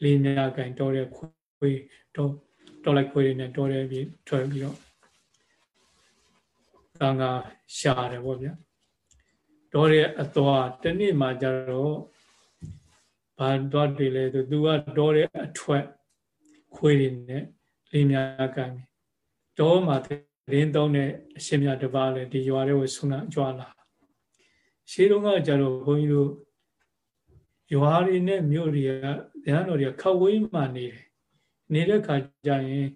လေးများကင်တော်တဲ့ခွေးတော့တော်လိုက်ခွေးတွေနဲ့တော်တဲ့ပြီးထွက်ပြီးတော့ကံကရှာတယ်ပေါ့ဗျာတော်တဲ့အသွားတနေ့မှကျတော့ ဘာတော့တွေလဲဆိုသူကတော်တဲ့အထွက်ခွေးတွေနဲ့လေးများကင်ပြီးတော်မှာသတင်းသုံးတဲ့အရှင်မြတ်တပါးလည်းဒီရွာတွေကိုဆုနာကြွားလာရှေးတုန်းကကြတော့ဘုန်းကြီးတို့ရွာတွေနဲ့မြို့တွေကဗျာတော်တွေကခဝေးမှနေတယ်နေတဲ့ခါကျရင်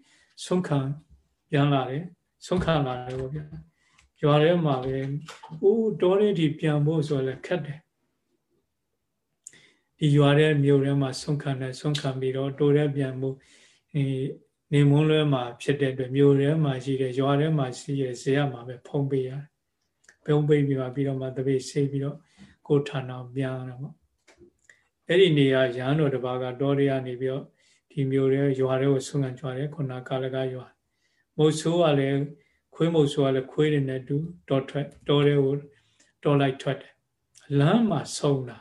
ဆုံးခံပြန်လာတယ်ဆုံးခံလာတယ်ပေါ့ဗျာရွာထဲမှာပဲဦးတောထဲထိပြန်ဖို့ဆိုလည်းခက်တယ် ဒီရွာထဲမြို့ထဲမှာဆုံးခံတယ်ဆုံးခံပြီးတော့တိုထဲပြန်ဖို့အဲနေမွန်းလွဲမှာဖြစ်တဲ့အတွက်မြို့ထဲမှာရှိတဲ့ရွာထဲမှာရှိတဲ့ဇေယမှာပဲဖုံးပေးရတယ်ဖုံးပေးပြီးမှပြီးတော့မှတပိတ်ဆေးပြီးတော့ကိုဌာနပြန်ရတယ်ပေါ့အဲ့ဒီနေရာရဟန်းတော်တစ်ပါးကတောတွေကနေပြီးတော့ဒီမြို့ထဲရွာတွေကိုဆုံးခံကြွားတယ်ခုနကာလကရွာမုတ်ဆိုးကလည်းခွေးမုတ်ဆိုးကလည်းခွေးတွေနဲ့တူတောထွက်တောတွေကိုတောလိုက်ထွက်တယ်လမ်းမှာဆုံးတာ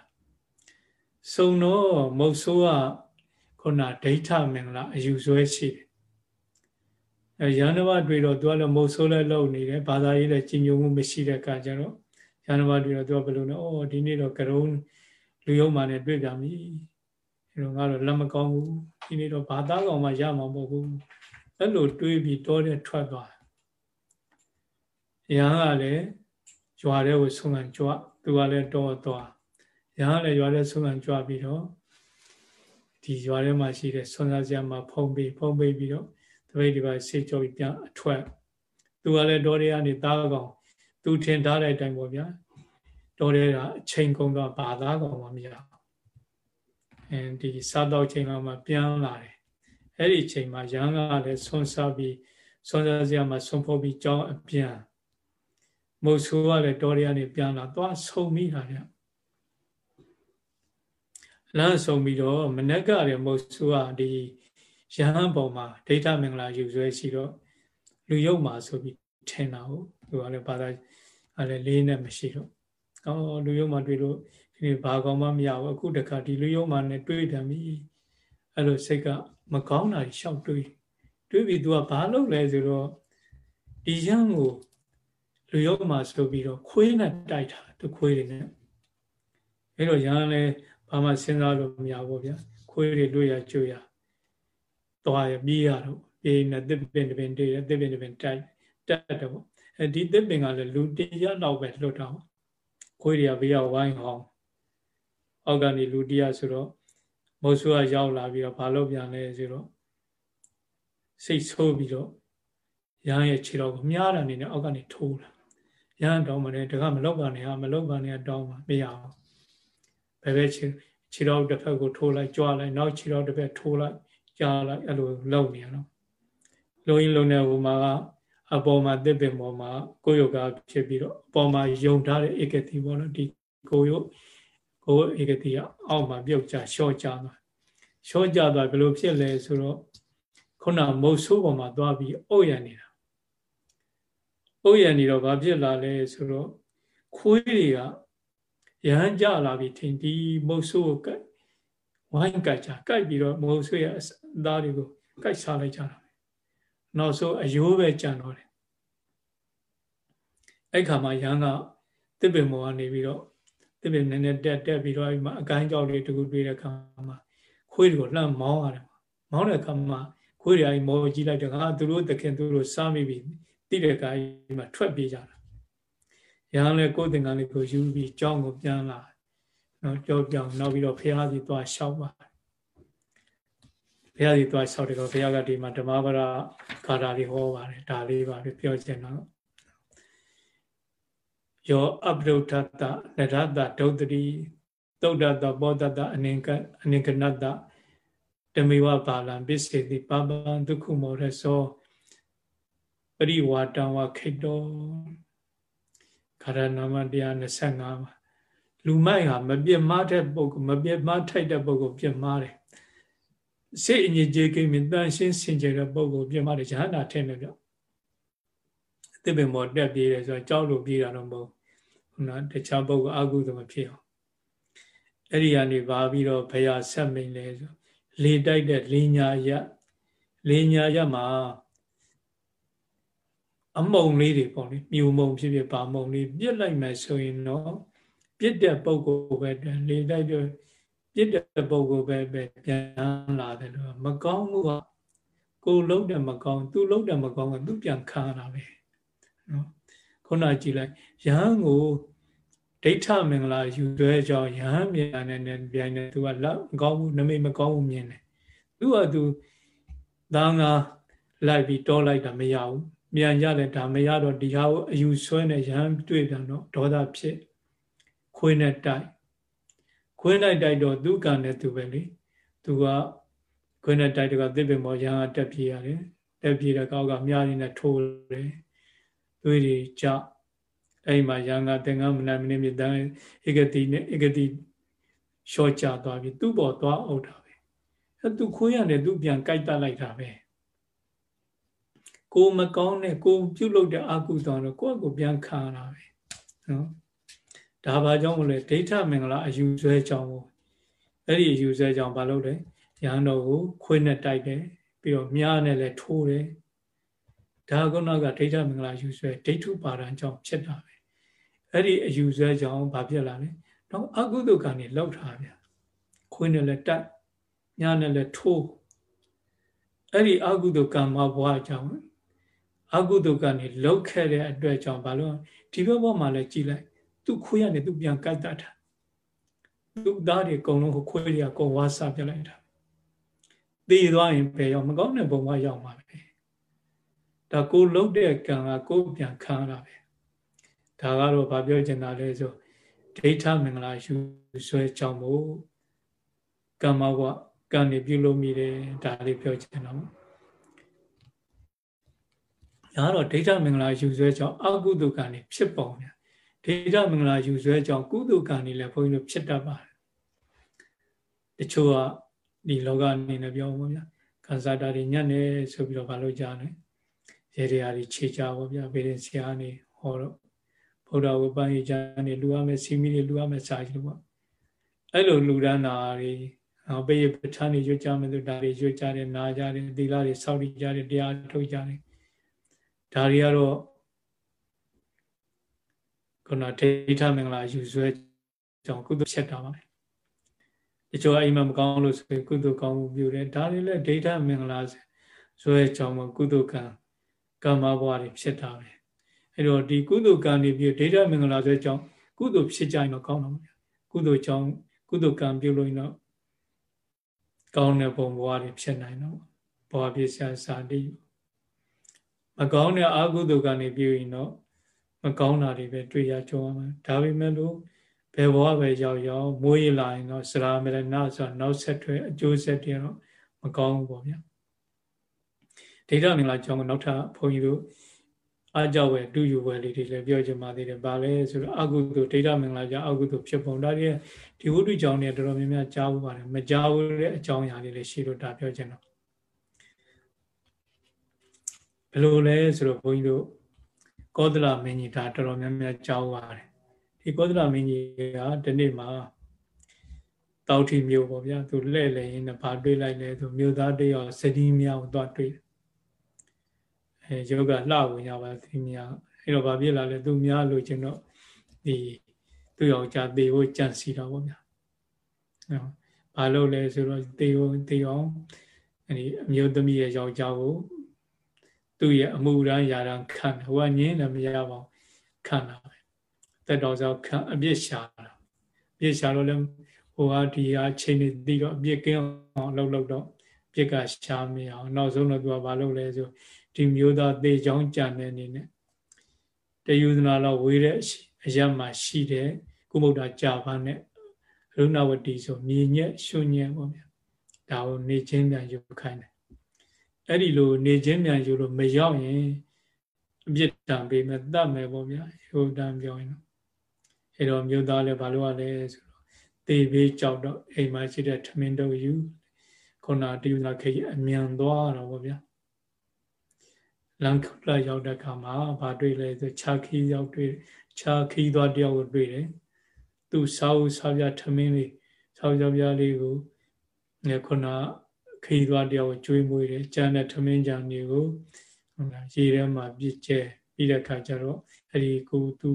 ဆုံးတော့မုတ်ဆိုးကခုနဒိဋ္ဌမင်္ဂလာအယူဆွဲရှိတယ်အဲရန်နဘတွေ့တော့သူကလည်းမုတ်ဆိုးလည်းလုံနေတယ်ဘာသာရေးလည်းကြီးညိုမှုမရှိတဲ့အခါကျတော့ရန်နဘတွေ့တော့သူကဘယ်လိုလဲအော်ဒီနေ့တော့ကရုံးလူယုံမှနဲ့တွေ့ပြန်ပြီအဲတော့ငါတော့လက်မကောင်းဘူးဒီနေ့တော့ဘာသာကောင်မှရမှာမဟုတ်ဘူးအဲ့လိုတွေးပြီးတောတဲ့ထွက်သွားရဟန်းကလည်းရွာထဲကိုဆုံးခံကြွသူကလည်းတောသွား ရဟန်းလည်းရွာထဲဆုံးခံကြွပြီးတော့ဒီရွာထဲမှာရှိတဲ့ဆွမ်းစားစရာမှာဖုံးပြီးဖုံးပြီးပြီးတော့တပိတ်ဒီပါဆေးကြောပြီးပြန်အထွက်သူကလည်းတောထဲကနေသားကောင်သူထင်ထားတဲ့အတိုင်းပေါ့ဗျာတောထဲကအချိန်ကုန်တော့ဘာသားကောင်မှမရဘူးအဲဒီစားတော့ချိန်လောက်မှပြန်လာတယ်အဲ့ဒီချိန်မှာရဟန်းကလည်းဆွမ်းစားပြီးဆွမ်းစားစရာမှာဆွမ်းဖို့ပြီးကြောင်းအပြန်မုတ်ဆိုးကလည်းတောထဲကနေပြန်လာသွားဆုံမိတာဗျ လမ်းဆုံးပြီးတော့မနက်ကလည်းမုတ်ဆိုးကဒီရဟန်းပေါ်မှာဒိဋ္ဌမင်္ဂလာယူဆွဲရှိတော့လူယုတ်မှာဆိုပြီးထင်တာဟုတ်သူကလည်းဘာသာအဲ့လေလေးနဲ့မရှိတော့အော်လူယုတ်မှာတွေ့လို့ဒီနေ့ဘာကောင်းမှမရဘူးအခုတခါဒီလူယုတ်မှာနဲ့တွေ့တယ်မီအဲ့လိုစိတ်ကမကောင်းတာရှောက်တွေးတွေးပြီးသူကဘာလုပ်လဲဆိုတော့ဒီရန်ကိုလူယုတ်မှာဆိုပြီးတော့ခွေးနဲ့တိုက်တာသူခွေးတွေနဲ့အဲ့တော့ရန်လည်း ဘာမှစဉ်းစားလို့မရဘူးဗျာခွေးတွေတွေ့ရကြွရသွားရပြီးရတော့ပြေးနေတစ်ပင်တစ်ပင်တွေ့ရတစ်ပင်တစ်ပင်တိုက်တက်တယ်ပေါ့အဲဒီတစ်ပင်ကလည်းလူတရားတော့ပဲလွတ်တော့ခွေးတွေကဘေးကဝိုင်းအောင်အောက်ကနေလူတရားဆိုတော့မုတ်ဆိုးကရောက်လာပြီးတော့ဘာလုပ်ပြန်လဲဆိုတော့စိတ်ဆိုးပြီးတော့ရဟန်းရဲ့ခြေတော်ကိုမြားတာနေနဲ့အောက်ကနေထိုးလာရဟန်းတောင်းမနေတကမလောက်ပါနဲ့ဟာမလောက်ပါနဲ့တောင်းမှာမရအောင် ဘယ်ပဲခြေခြေတော်တစ်ဖက်ကိုထိုးလိုက်ကြွားလိုက်နောက်ခြေတော်တစ်ဖက်ထိုးလိုက်ကြားလိုက်အဲ့လိုလုံနေရတော့လုံရင်လုံနေဟိုမှာကအပေါ်မှာတစ်ပင်ပေါ်မှာကိုယ်ယောဂဖြစ်ပြီးတော့အပေါ်မှာယုံထားတဲ့ဧကတိပေါ့နော်ဒီကိုယ်ယောကိုယ်ဧကတိကအောက်မှာပြုတ်ချရှော့ချသွားရှော့ချသွားဘယ်လိုဖြစ်လဲဆိုတော့ခုနမုတ်ဆိုးပေါ်မှာသွားပြီးအုပ်ရနေတာအုပ်ရနေတော့ဘာဖြစ်လာလဲဆိုတော့ခွေးတွေက ရဟန်းကြလာပြီထင်ဒီမုတ်ဆိုးကိုဝိုင်းကြကြကြိုက်ပြီးတော့မုတ်ဆိုးရဲ့အသားတွေကိုကြိုက်စားလိုက်ကြတာနောက်ဆုံးအယိုးပဲကြံတော့တယ်အဲ့ခါမှာရဟန်းကတစ်ပင်မောကနေပြီးတော့တစ်ပင်နည်းနည်းတက်တက်ပြီးတော့အဲ့မှာအကိုင်းကြောက်လေးတကူတွေ့တဲ့ခါမှာခွေးတွေကိုလှမ်းမောင်းရတယ်မောင်းတဲ့ခါမှာခွေးတွေအဲ့မောကြည့်လိုက်တော့ငါသူတို့တခင်သူတို့စားမိပြီတိတဲ့ခါကြီးမှာထွက်ပြေးကြတာ ရဟန်းလည်းကိုယ်တင်ကန်းလေးကိုယူပြီးကြောင်းကိုပြန်လာနော်ကြောပြောင်းနောက်ပြီးတော့ဖះစီသွားလျှောက်ပါဘုရားကြီးသွားလျှောက်တယ်တော့ဘုရားကဒီမှာဓမ္မပဒဂါထာလေးဟောပါတယ်ဒါလေးပါပဲပြောချင်တော့ယောအပ္ပဒုထတနရတဒုတ်တိသုဒ္ဓတပောတတအနင်္ဂအနင်္ဂနတဓမေဝပါလံပစ္စေတိပပံဒုက္ခမောရသောပရိဝါတံဝခိတ္တော ခရဏမ125မှာလူမိုက်ဟာမပြစ်မှားတဲ့ပုဂ္ဂိုလ်မပြစ်မှားထိုက်တဲ့ပုဂ္ဂိုလ်ပြစ်မှားတယ်စိတ်အငြိကြေကိမတန်ရှင်းစင်ကြယ်တဲ့ပုဂ္ဂိုလ်ပြစ်မှားတယ်ဇာနာထင်တယ်ဗျအသစ်ပင်ပေါ်တက်ပြေးတယ်ဆိုတော့ကြောက်လို့ပြေးတာတော့မဟုတ်ဘူးနော်တခြားပုဂ္ဂိုလ်အကုသိုလ်မဖြစ်အောင်အဲ့ဒီကနေပါပြီးတော့ဘုရားဆက်မိန်လဲဆိုလေတိုက်တဲ့လေညာရလေညာရမှာ အမုံလေးတွေပေါ့လေမြူမုံဖြစ်ဖြစ်ပါမုံလေးပြစ်လိုက်မယ်ဆိုရင်တော့ပြစ်တဲ့ပုံကိုပဲလေတိုက်တဲ့ပြစ်တဲ့ပုံကိုပဲပဲပြန်လာတယ်လို့မကောင်းဘူးကကိုလုံးတယ်မကောင်းသူလုံးတယ်မကောင်းကသူပြန်ခါတာပဲနော်ခုနကြည့်လိုက်ယဟန်ကိုဒိဋ္ဌမင်္ဂလာယူသွဲကြောင့်ယဟန်မြန်နဲ့ပြိုင်နေသူကလောက်မကောင်းဘူးနမိတ်မကောင်းဘူးမြင်တယ်သူကသူသားငါလိုက်ပြီးတောလိုက်တာမရဘူး မြန်ကြတယ်ဒါမရတော့ဒီဟာကိုအယူဆွဲနေရဟန်းတွေ့တယ်တော့ဒေါသဖြစ်ခွေးနဲ့တိုက်ခွေးနဲ့တိုက်တော့သူကံနဲ့သူပဲလေသူကခွေးနဲ့တိုက်တော့သစ်ပင်ပေါ်ရဟန်းတက်ပြေးရတယ်တက်ပြေးတဲ့ကောက်ကမြားရင်းနဲ့ထိုးတယ်သွေးတွေကြအဲ့မှာရဟန်းကသင်္ကန်းမနမိနစ်မြတန်းဧကတိနဲ့ဧကတိရှော့ချသွားပြီသူ့ပေါ်သွားအုပ်တာပဲအဲ့သူခွေးရတယ်သူပြန်ကြိုက်တတ်လိုက်တာပဲ ကိုမကောင်းတဲ့ကိုပြုတ်လုတဲ့အကုသိုလ်တော့ကိုယ့်ကိုပြန်ခံရတာပဲနော်ဒါဘာကြောင့်မလဲဒိဋ္ဌမင်္ဂလာအယူဆွဲကြောင့်အဲ့ဒီအယူဆွဲကြောင့်ဘာလုပ်လဲရဟန်းတော်ကိုခွေးနဲ့တိုက်တယ်ပြီးတော့မြားနဲ့လည်းထိုးတယ်ဒါကုဏကဒိဋ္ဌမင်္ဂလာယူဆွဲဒိဋ္ဌုပါဒံကြောင့်ဖြစ်တာပဲအဲ့ဒီအယူဆွဲကြောင့်ဘာဖြစ်လာလဲတော့အကုသိုလ်ကံနေလောက်ထားဗျာခွေးနဲ့လည်းတိုက်မြားနဲ့လည်းထိုးအဲ့ဒီအကုသိုလ်ကံမဘွားကြောင့် အကုသိုလ်ကနေလောက်ခဲ့တဲ့အတွက်ကြောင့်ဘာလို့ဒီဘက်ဘောမှာလည်းကြည်လိုက်သူ့ခွေးရနေသူပြန်ကြိုက်တတ်တာသူ့သားတွေအကုန်လုံးကိုခွေးတွေကကောဝါစပြလိုက်တာသေသွားရင်ပဲရောက်မကောင်းတဲ့ဘုံကရောက်မှာပဲဒါကိုလှုပ်တဲ့ကံကကိုပြန်ခံရတာပဲဒါကတော့ဗာပြောချင်တာလဲဆိုဒိဋ္ဌမင်္ဂလာယူဆွဲကြောင့်မို့ကမ္မဝကံနေပြုလို့မိတယ်ဒါလေးပြောချင်တာပေါ့ ဒါကတော့ဒိဋ္ဌမင်္ဂလာယူဆွဲကြောင့်အကုသိုလ်ကံနေဖြစ်ပုံဗျာဒိဋ္ဌမင်္ဂလာယူဆွဲကြောင့်ကုသိုလ်ကံနေလည်းဘုန်းကြီးတို့ဖြစ်တတ်ပါတယ်တချို့ကဒီလောကအနေနဲ့ပြောပါဗျာခံစားတာတွေညံ့နေဆိုပြီးတော့မလုပ်ကြနဲ့ရေတွေအားခြေချပါဗျာဗေဒင်ဆရာနေဟောတော့ဗုဒ္ဓဝပန်းကြီးချာနေလူရမယ်စီမီတွေလူရမယ်စာကြီးလို့ပေါ့အဲ့လိုလူဒန်းတာတွေအဘေးပဋ္ဌာန်းတွေရွတ်ကြမယ်ဆိုဒါတွေရွတ်ကြတယ်နာကြတယ်သီလတွေစောင့်ကြတယ်တရားထုတ်ကြတယ် ဒါတွေကတော့ခုနဒိဋ္ဌမင်္ဂလာယူဆွဲကြောင့်ကုသိုလ်ချက်တာပါပဲတချို့အိမ်မှာမကောင်းလို့ဆိုရင်ကုသိုလ်ကောင်းမှုပြုတယ်ဒါတွေလည်းဒိဋ္ဌမင်္ဂလာဆွဲကြောင့်ကုသိုလ်ကံကမ္မဘဝတွေဖြစ်တာပဲအဲ့တော့ဒီကုသိုလ်ကံတွေပြုဒိဋ္ဌမင်္ဂလာဆွဲကြောင့်ကုသိုလ်ဖြစ်ကြရင်တော့ကောင်းတော့မှာကုသိုလ်ကြောင့်ကုသိုလ်ကံပြုလို့ရင်တော့ကောင်းတဲ့ဘုံဘဝတွေဖြစ်နိုင်တော့ဘဝပြည့်စရာစာတိ မကောင်းတဲ့အာဟုတုကနေပြုရင်တော့မကောင်းတာတွေပဲတွေ့ရကြုံရမှာဒါပေမဲ့လို့ဘယ်ဘဝပဲရောက်ရောက်မွေးလာရင်တော့စရာမရဏဆိုနောက်ဆက်တွဲအကျိုးဆက်တွေတော့မကောင်းဘူးပေါ့ဗျာဒိဋ္ဌမင်္ဂလာကြောင့်နောက်ထပ်ဘုန်းကြီးတို့အကြောက်ဝဲတူယူဝဲလေးတွေလည်းပြောချင်ပါသေးတယ်။ဘာလဲဆိုတော့အကုသိုလ်ဒိဋ္ဌမင်္ဂလာကြောင့်အကုသိုလ်ဖြစ်ပုံဒါတွေဒီဝိတုကြောင့်เนี่ยတော်တော်များများကြားဘူးပါတယ်။မကြားဘူးတဲ့အကြောင်းအရာလေးလည်းရှိလို့ဒါပြောချင်တော့ ဘယ်လိုလဲဆိုတော့ဘုန်းကြီးတို့ကောသလမင်းကြီးဒါတော်တော်များများကြားပါတယ်ဒီကောသလမင်းကြီးကဒီနေ့မှာတောက်ထီမျိုးပေါ့ဗျာသူလှဲ့လေရင်ဘာတွေးလိုက်လဲသူမြို့သားတယောက်စတိမြောက်သွားတွေးအဲယောဂလှဝင်ရပါသီမြောက်အဲ့တော့ဘာဖြစ်လာလဲသူများလို့ချင်းတော့ဒီသူ့ယောက်ျားသေဖို့ကြံစီတော့ပေါ့ဗျာနော်ဘာလို့လဲဆိုတော့သေဖို့သေအောင်အဲဒီအမျိုးသမီးရဲ့ယောက်ျားကို သူ့ရဲ့အမှုရန်ရာရန်ခံဟိုကငင်းလည်းမရပါဘူးခံတာပဲတက်တော်စောခံအပြစ်ရှာတာအပြစ်ရှာလို့လည်းဟိုကဒီဟာချိန်နေပြီးတော့အပြစ်ကင်းအောင်လှုပ်လှုပ်တော့ပြစ်ကရှာမရအောင်နောက်ဆုံးတော့သူကဘာလုပ်လဲဆိုဒီမျိုးသားသေချောင်းကြံတဲ့အနေနဲ့တယူဇနာလောက်ဝေးတဲ့အရမှာရှိတဲ့ကုမုဒ္ဒကြာပန်းနဲ့ရုဏဝတီဆိုမြေညက်ရှုညက်ပေါ့ဗျာဒါကိုနေချင်းပြန်ယူခိုင်းတယ် အဲ့ဒီလိုနေချင်းမြန်ယူလို့မရောက်ရင်အပြစ်ဒဏ်ပေးမယ်တတ်မယ်ပေါ့ဗျာဟိုတန်းပြောရင်တော့အဲ့တော့မြို့သားလည်းဘာလို့ ਆ လဲဆိုတော့တေဘေးကြောက်တော့အိမ်မှာရှိတဲ့ထမင်းတို့ယူခုနတယူနာခေအမြန်သွားတော့ပေါ့ဗျာလန်ကလာရောက်တဲ့အခါမှာဘာတွေ့လဲဆိုခြာခီးရောက်တွေ့ခြာခီးသွားတယောက်ကိုတွေ့တယ်သူစာအုပ်စာပြထမင်းလေးစာအုပ်စာပြလေးကိုခုန ခီးသွားတယောက်ကျွေးမွေးတယ်ကျန်တဲ့ထမင်းကြံတွေကိုဟုတ်လားရေထဲမှာပြစ်ကျဲပြီးတဲ့ခါကျတော့အဲ့ဒီကိုသူ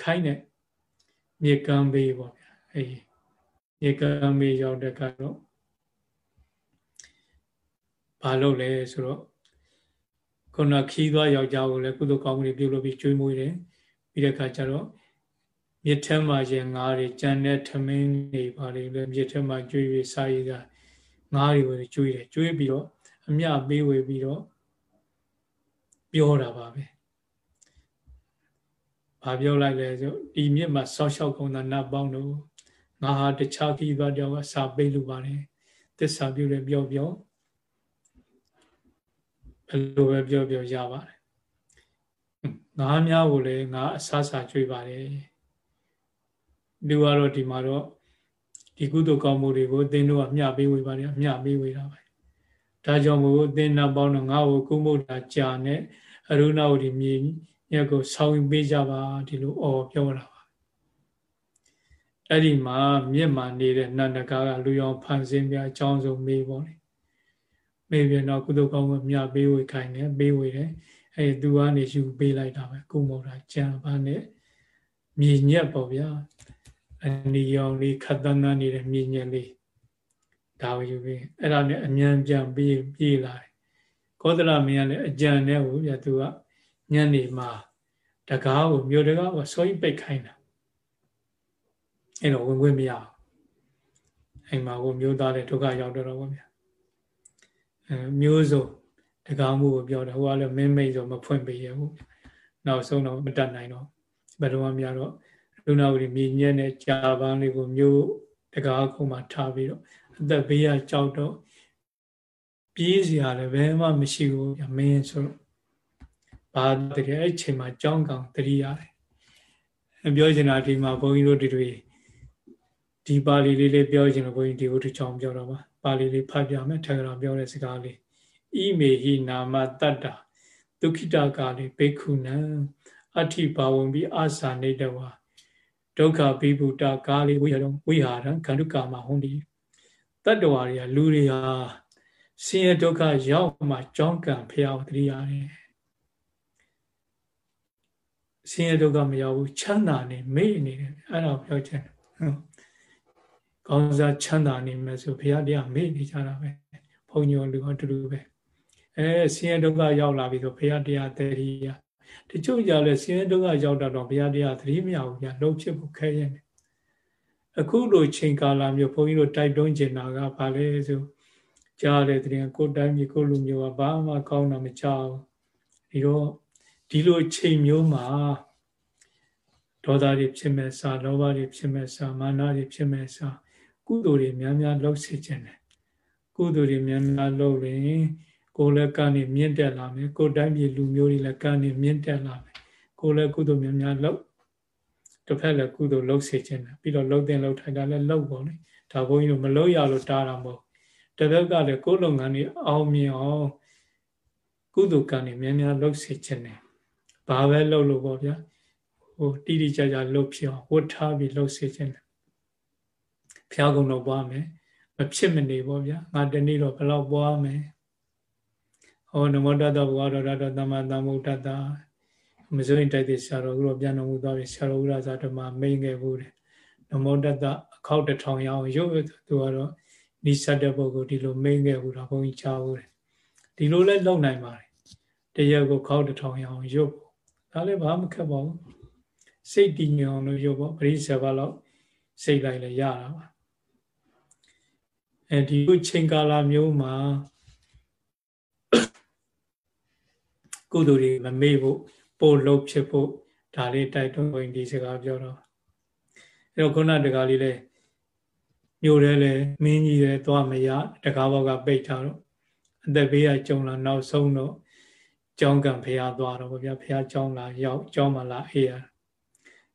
ခိုင်းတဲ့မြေကမ်းဘေးပေါ့ဗျာအဲ့ဒီမြေကမ်းဘေးရောက်တဲ့ကတော့ဘာလုပ်လဲဆိုတော့ခုနခီးသွားယောက်ျားကိုလည်းကုသိုလ်ကောင်းမှုတွေပြုလုပ်ပြီးကျွေးမွေးတယ်ပြီးတဲ့အခါကျတော့မြစ်ထဲမှာရင်ငါးတွေကြံတဲ့ထမင်းတွေပါလေလည်းမြစ်ထဲမှာကျွေးပြီးစားရည်က ငါးတွေကိုကျွေးတယ်ကျွေးပြီးတော့အမြပေးဝေပြီးတော့ပြောတာပါပဲဘာပြောလိုက်လဲဆိုဒီမြစ်မှာဆောက်ရှောက်ကုန်တာနတ်ပေါင်းတို့ငါဟာတခြားခီးသွားကြောင်းစာပေးလို့ပါတယ်သစ္စာပြုလည်းပြောပြောဘယ်လိုပဲပြောပြောရပါတယ်ငါးများကိုလည်းငါအဆဆာကျွေးပါတယ်လူကတော့ဒီမှာတော့ ဒီကုသိုလ်ကောင်းမှုတွေကိုအသင်တို့ကမျှပေးဝေပါတယ်မျှပေးဝေတာပဲဒါကြောင့်မို့အသင်နာပေါင်းတော့ငါ့ကိုကုမှုတာကြာနဲ့အရုဏဝတီမြေမြတ်ကိုဆောင်းပေးကြပါဒီလိုအော်ပြောတာပါအဲ့ဒီမှာမြစ်မှာနေတဲ့နန္ဒကာကလူရောင်ဖန်ဆင်းပြအကြောင်းဆုံးမေးပေါ့လေမေးပြန်တော့ကုသိုလ်ကောင်းမှုမြတ်ပေးဝေခိုင်းတယ်ပေးဝေတယ်အဲ့သူကနေယူပေးလိုက်တာပဲကုမှုတာကြာပါနဲ့မြေညက်ပေါ့ဗျာ အနီရောင်လေးခတ်တန်းတန်းနေတဲ့မြေညက်လေးဒါကိုယူပြီးအဲ့ဒါနဲ့အမြန်ပြန်ပြေးပြေးလာတယ်ကောသလမင်းကလည်းအကြံနဲ့ဟိုပြသူကညနေမှာတကားကိုမြို့တကားကိုဆောကြီးပိတ်ခိုင်းတာအဲ့တော့ဝင်ခွင့်မရအောင်အိမ်မှာကိုမျိုးသားတဲ့ဒုက္ခရောက်တော့ဗောဗျာအဲမျိုးစုံတကားမှုကိုပြောတယ်ဟိုကလည်းမင်းမိတ်ဆိုမဖွင့်ပေးရဘူးနောက်ဆုံးတော့မတတ်နိုင်တော့ဘယ်တော့မှမရတော့ လူနာဝတီမြေညက်နဲ့ကြာပန်းလေးကိုမျိုးတကားခုံမှာထားပြီးတော့အသက်ဘေးကကြောက်တော့ပြေးစရာလည်းဘယ်မှမရှိဘူးမင်းဆိုတော့ဘာတည်းအဲ့ချိန်မှာကြောင်းကောင်တတိရတယ်ပြောချင်တာဒီမှာဘုန်းကြီးတို့တွေတွေဒီပါဠိလေးလေးပြောချင်လို့ဘုန်းကြီးဒီဟုတ်ချောင်းပြောတော့ပါပါဠိလေးဖတ်ပြမယ်ထက္ကရာပြောတဲ့စကားလေးဣမေဟိနာမတတ္တာဒုက္ခိတကာလေးဘိက္ခုနံအဋ္ဌိဘာဝံပြီးအာစာနေတဝါ ဒုက္ခပိပုတ္တကာလေးဝိဟရံဝိဟာရံခန္ဓုကာမဟွန်ဒီတတ္တဝါတွေကလူတွေဟာဆင်းရဲဒုက္ခရောက်မှကြောင်းကံဖျားကိုတတိရတယ်ဆင်းရဲဒုက္ခမရောက်ဘူးချမ်းသာနေမေ့နေတယ်အဲ့ဒါပြောချင်တယ်ကောင်းစားချမ်းသာနေမယ်ဆိုဘုရားတရားမေ့နေကြတာပဲဘုံညောလူအတူတူပဲအဲဆင်းရဲဒုက္ခရောက်လာပြီဆိုဘုရားတရားတတိယ တချို့ကြလဲဆင်းရဲဒုက္ခရောက်တော့ဘုရားတရားသတိမရဘူးဗျာလုံးဖြစ်ဖို့ခဲရင်အခုလိုချိန်ကာလမျိုးဘုန်းကြီးတို့တိုက်တွန်းကျင်တာကဘာလဲဆိုကြားတဲ့တဲ့ကိုတိုင်းမြေကိုလူမျိုးကဘာမှကောင်းတာမကြောက်ဒီတော့ဒီလိုချိန်မျိုးမှာဒေါသတွေဖြစ်မဲ့စာလောဘတွေဖြစ်မဲ့စာမာနတွေဖြစ်မဲ့စာကုသိုလ်တွေများများလုပ်စေခြင်းတယ်ကုသိုလ်တွေများများလုပ်ရင် ကိုယ်လည်းကနေမြင့်တက်လာမယ်ကိုယ်တိုင်းပြည်လူမျိုးတွေလည်းကနေမြင့်တက်လာမယ်ကိုယ်လည်းကုသိုလ်များများလုပ်တစ်ဖက်လည်းကုသိုလ်လုပ်စေခြင်းတယ်ပြီးတော့လှုပ်တဲ့လှုပ်ထိုင်တာလည်းလှုပ်ပေါ့လေဒါဘုန်းကြီးတို့မလှုပ်ရလို့တားတာမဟုတ်တစ်ဖက်ကလည်းကိုယ်လုပ်ငန်းတွေအောင်မြင်အောင်ကုသိုလ်ကံတွေများများလုပ်စေခြင်းတယ်ဘာပဲလုပ်လို့ပေါ့ဗျာဟိုတိတိကျကျလုပ်ဖြစ်အောင်ဝတ်ထားပြီးလုပ်စေခြင်းတယ်ဖျားကုံတော့ပွားမယ်မဖြစ်မနေပေါ့ဗျာငါတနေ့တော့ဘယ်လောက်ပွားမယ် ဟောနမောတတဘုရားတော်တသမ္မာသမ္ဗုဒ္ဓတာမစိုးရင်တိုက်တဲ့ဆရာတော်ကတော့ပြန်တော်မူသွားပြီဆရာတော်ဥရဇာဓမ္မမိန်ခဲ့ဘူးတယ်နမောတတအခောက်တထောင်ရအောင်ရုပ်သူကတော့နိစ္စတဲ့ပုဂ္ဂိုလ်ဒီလိုမိန်ခဲ့ဘူးတာဘုန်းကြီးချားဘူးတယ်ဒီလိုလဲလုံနိုင်ပါတယ်တရက်ကိုခောက်တထောင်ရအောင်ရုပ်ဒါလည်းဘာမှခက်ပါဘူးစိတ်တည်ငြိမ်အောင်လို့ရုပ်ပေါ့ပရိစ္ဆေဘလောက်စိတ်လိုက်လဲရတာပါအဲဒီချိန်ကာလမျိုးမှာ ကုသိုလ်တွေမမေ့ဖို့ပို့လို့ဖြစ်ဖို့ဒါလေးတိုက်တွန်းဝင်ဒီစကားပြောတော့အဲတော့ခုနတကားလေးလဲမြို့ထဲလဲမင်းကြီးလဲသွားမရတကားဘောက်ကပိတ်ထားတော့အသက်ဘေးကကြုံလာနောက်ဆုံးတော့ကျောင်းကံဖះသွားတော့ဗျာဖះကျောင်းလာရောက်ကျောင်းမလာအေးရ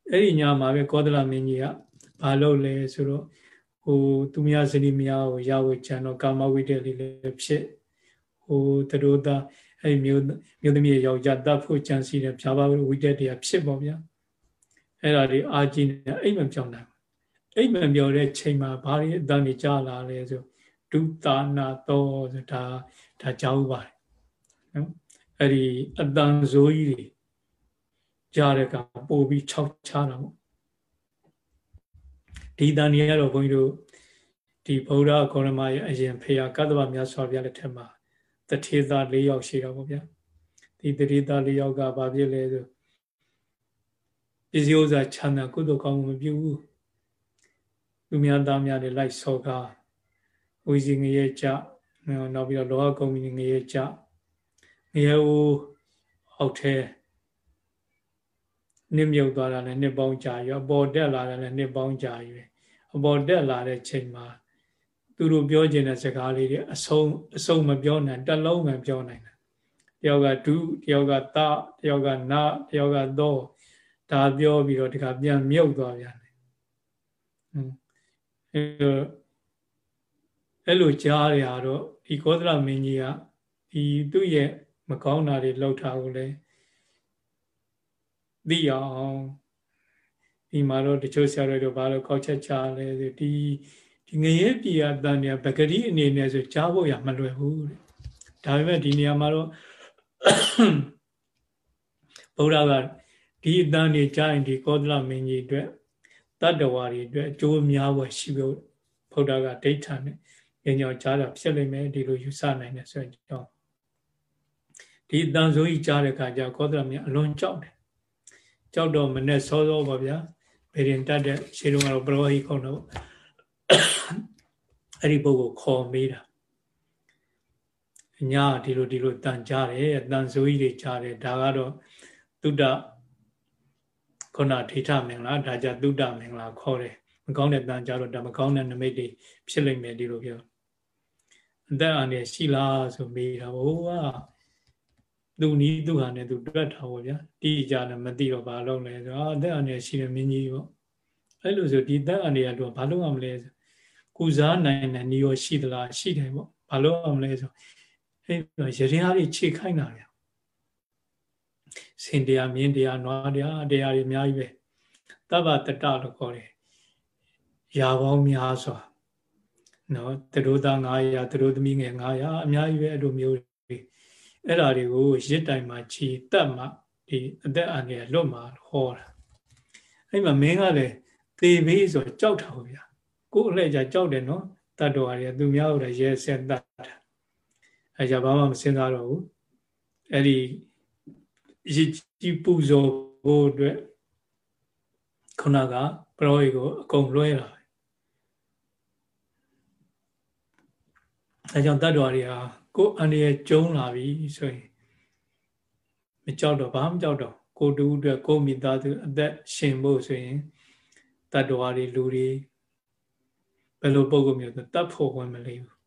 အဲ့ဒီညမှာပဲကောသလမင်းကြီးကဘာလုပ်လဲဆိုတော့ဟိုသူမယားဇနီးမယားကိုရဝေချန်တော့ကာမဝိတ္တလေးလည်းဖြစ်ဟိုသူတို့သား အဲ့မျိုးမျိုးသမီးယောက်ျားတတ်ဖို့ကြံစီတယ်ဖြာပါဝိတ္တတရားဖြစ်ပေါ့ဗျာအဲ့ဒါဒီအာကြီးနေအိမ်မပြောင်းနိုင်အိမ်မပြောတဲ့ချိန်မှာဘာတွေအတန်ကြီးကြားလာလဲဆိုဒုတာနာသောဆိုတာဒါကြောက်ပါတယ်နော်အဲ့ဒီအတန်ဇိုးကြီးတွေကြားတဲ့ကပို့ပြီးခြောက်ချတာပေါ့ဒီတန်ကြီးကတော့ဘုန်းကြီးတို့ဒီဗုဒ္ဓဂေါရမရဲ့အရင်ဖေယကတ္တဗမြတ်စွာဘုရားလက်ထက်မှာ တထေသာ၄ယောက်ရှိတာပေါ့ဗျာဒီတတိသားလေးယောက်ကဘာဖြစ်လဲဆိုပစ္စည်းဥစ္စာချမ်းသာကုသိုလ်ကောင်းမှုမပြုဘူးလူများသားများတွေလိုက်ဆောကားဝီစီငရဲကြနောက်ပြီးတော့လောဟကုံကြီးငရဲကြငရဲဦးအောက်ထဲနစ်မြုပ်သွားတာလည်းနှစ်ပေါင်းကြာရွယ်အပေါ်တက်လာတယ်လည်းနှစ်ပေါင်းကြာရွယ်အပေါ်တက်လာတဲ့ချိန်မှာ သူတို့ပြောချင်တဲ့စကားလေးတွေအဆုံးအဆုံးမပြောနိုင်တလုံးမပြောနိုင်တယ်တယောက်ကဒုတယောက်ကသတယောက်ကနတယောက်ကသောဒါပြောပြီးတော့ဒီကပြန်မြုပ်သွားပြန်တယ်အဲလိုကြားရတော့ဒီကောသလမင်းကြီးကဒီသူ့ရဲ့မကောင်းတာတွေလောက်ထားကိုလည်းသိအောင်ဒီမှာတော့တချို့ဆရာတွေတော့ဘာလို့ကောက်ချက်ချလဲဆိုဒီ ဒီငရဲပြည်အတန်เนี่ยပဂတိအနေနဲ့ဆိုကြားဖို့ရမလွယ်ဘူးတဲ့ဒါပေမဲ့ဒီနေရာမှာတော့ဗုဒ္ဓကဒီအတန်နေကြားရင်ဒီကောသလမင်းကြီးအတွက်တတ္တဝါတွေအတွက်အကျိုးများဝယ်ရှိဖို့ဗုဒ္ဓကဒိဋ္ဌာနဲ့ဉာဏ်ကြောင့်ကြားတာဖြစ်လိမ့်မယ်ဒီလိုယူဆနိုင်တယ်ဆိုတော့ဒီအတန်ဆိုကြီးကြားတဲ့အခါကျကောသလမင်းအလွန်ကြောက်တယ်ကြောက်တော့မနဲ့စောစောပါဗျာဗေဒင်တတ်တဲ့ရှေးတုန်းကတော့ပရောဟိခေါ်တော့ အဲ့ဒီပုဂ္ဂိုလ်ခေါ်မေးတာညာဒီလိုဒီလိုတန်ကြားတယ်တန်ဆိုကြီးတွေကြားတယ်ဒါကတော့သုဒ္ဓခုနဒိဋ္ဌမင်္ဂလာဒါကြသုဒ္ဓမင်္ဂလာခေါ်တယ်မကောင်းတဲ့တန်ကြားတော့ဒါမကောင်းတဲ့နမိတ်တွေဖြစ်လိမ့်မယ်ဒီလိုပြောအသက်အန္တရာယ်ရှိလားဆိုမေးတာဟိုကသူနီးသူဟာနဲ့သူတွက်တာပေါ့ဗျာတိကြလည်းမသိတော့ဘာလုပ်လဲဆိုတော့အသက်အန္တရာယ်ရှိတဲ့မင်းကြီးပေါ့အဲ့လိုဆိုဒီသက်အန္တရာယ်တော့ဘာလုပ်ရမလဲဆို ကုစားနိုင်တဲ့နေရောရှိသလားရှိတယ်ပေါ့ဘာလုပ်ရမလဲဆိုအဲ့တော့ရရင်အားတွေခြေခိုင်းတာဗျာစင်တရားမြင်းတရားနွားတရားတရားတွေအများကြီးပဲတဗ္ဗတတလို့ခေါ်တယ်ရာပေါင်းများစွာနော်သူတို့သား900သူတို့သမီးငယ်900အများကြီးပဲအဲ့လိုမျိုးအဲ့ဓာတွေကိုရစ်တိုင်မှာခြီတက်မှဒီအသက်အန္တရာယ်လွတ်မှာဟောတာအဲ့မှာမင်းကလည်းသေဘေးဆိုကြောက်တာဟုတ်ဗျာ ကိုယ်အလှည့်ကြကြောက်တယ်နော်တတ်တော်ရည်သူများဟုတ်တယ်ရဲဆက်တတ်တာအဲ့ကြဘာမှမစဉ်းစားတော့ဘူးအဲ့ဒီရစ်ကြီးပူဇော်ဖို့အတွက်ခုနကပရောဟိတ်ကိုအကုန်လွှဲတာအဲကြောင့်တတ်တော်ရည်ဟာကိုအန္တရာယ်ကျုံလာပြီဆိုရင်မကြောက်တော့ဘာမှမကြောက်တော့ကိုတူအတွက်ကိုမိသားစုအသက်ရှင်ဖို့ဆိုရင်တတ္တဝါတွေလူတွေ ဘယ်လိုပုံကမျိုးတတ်ဖို့ဝင်မလေးဘူး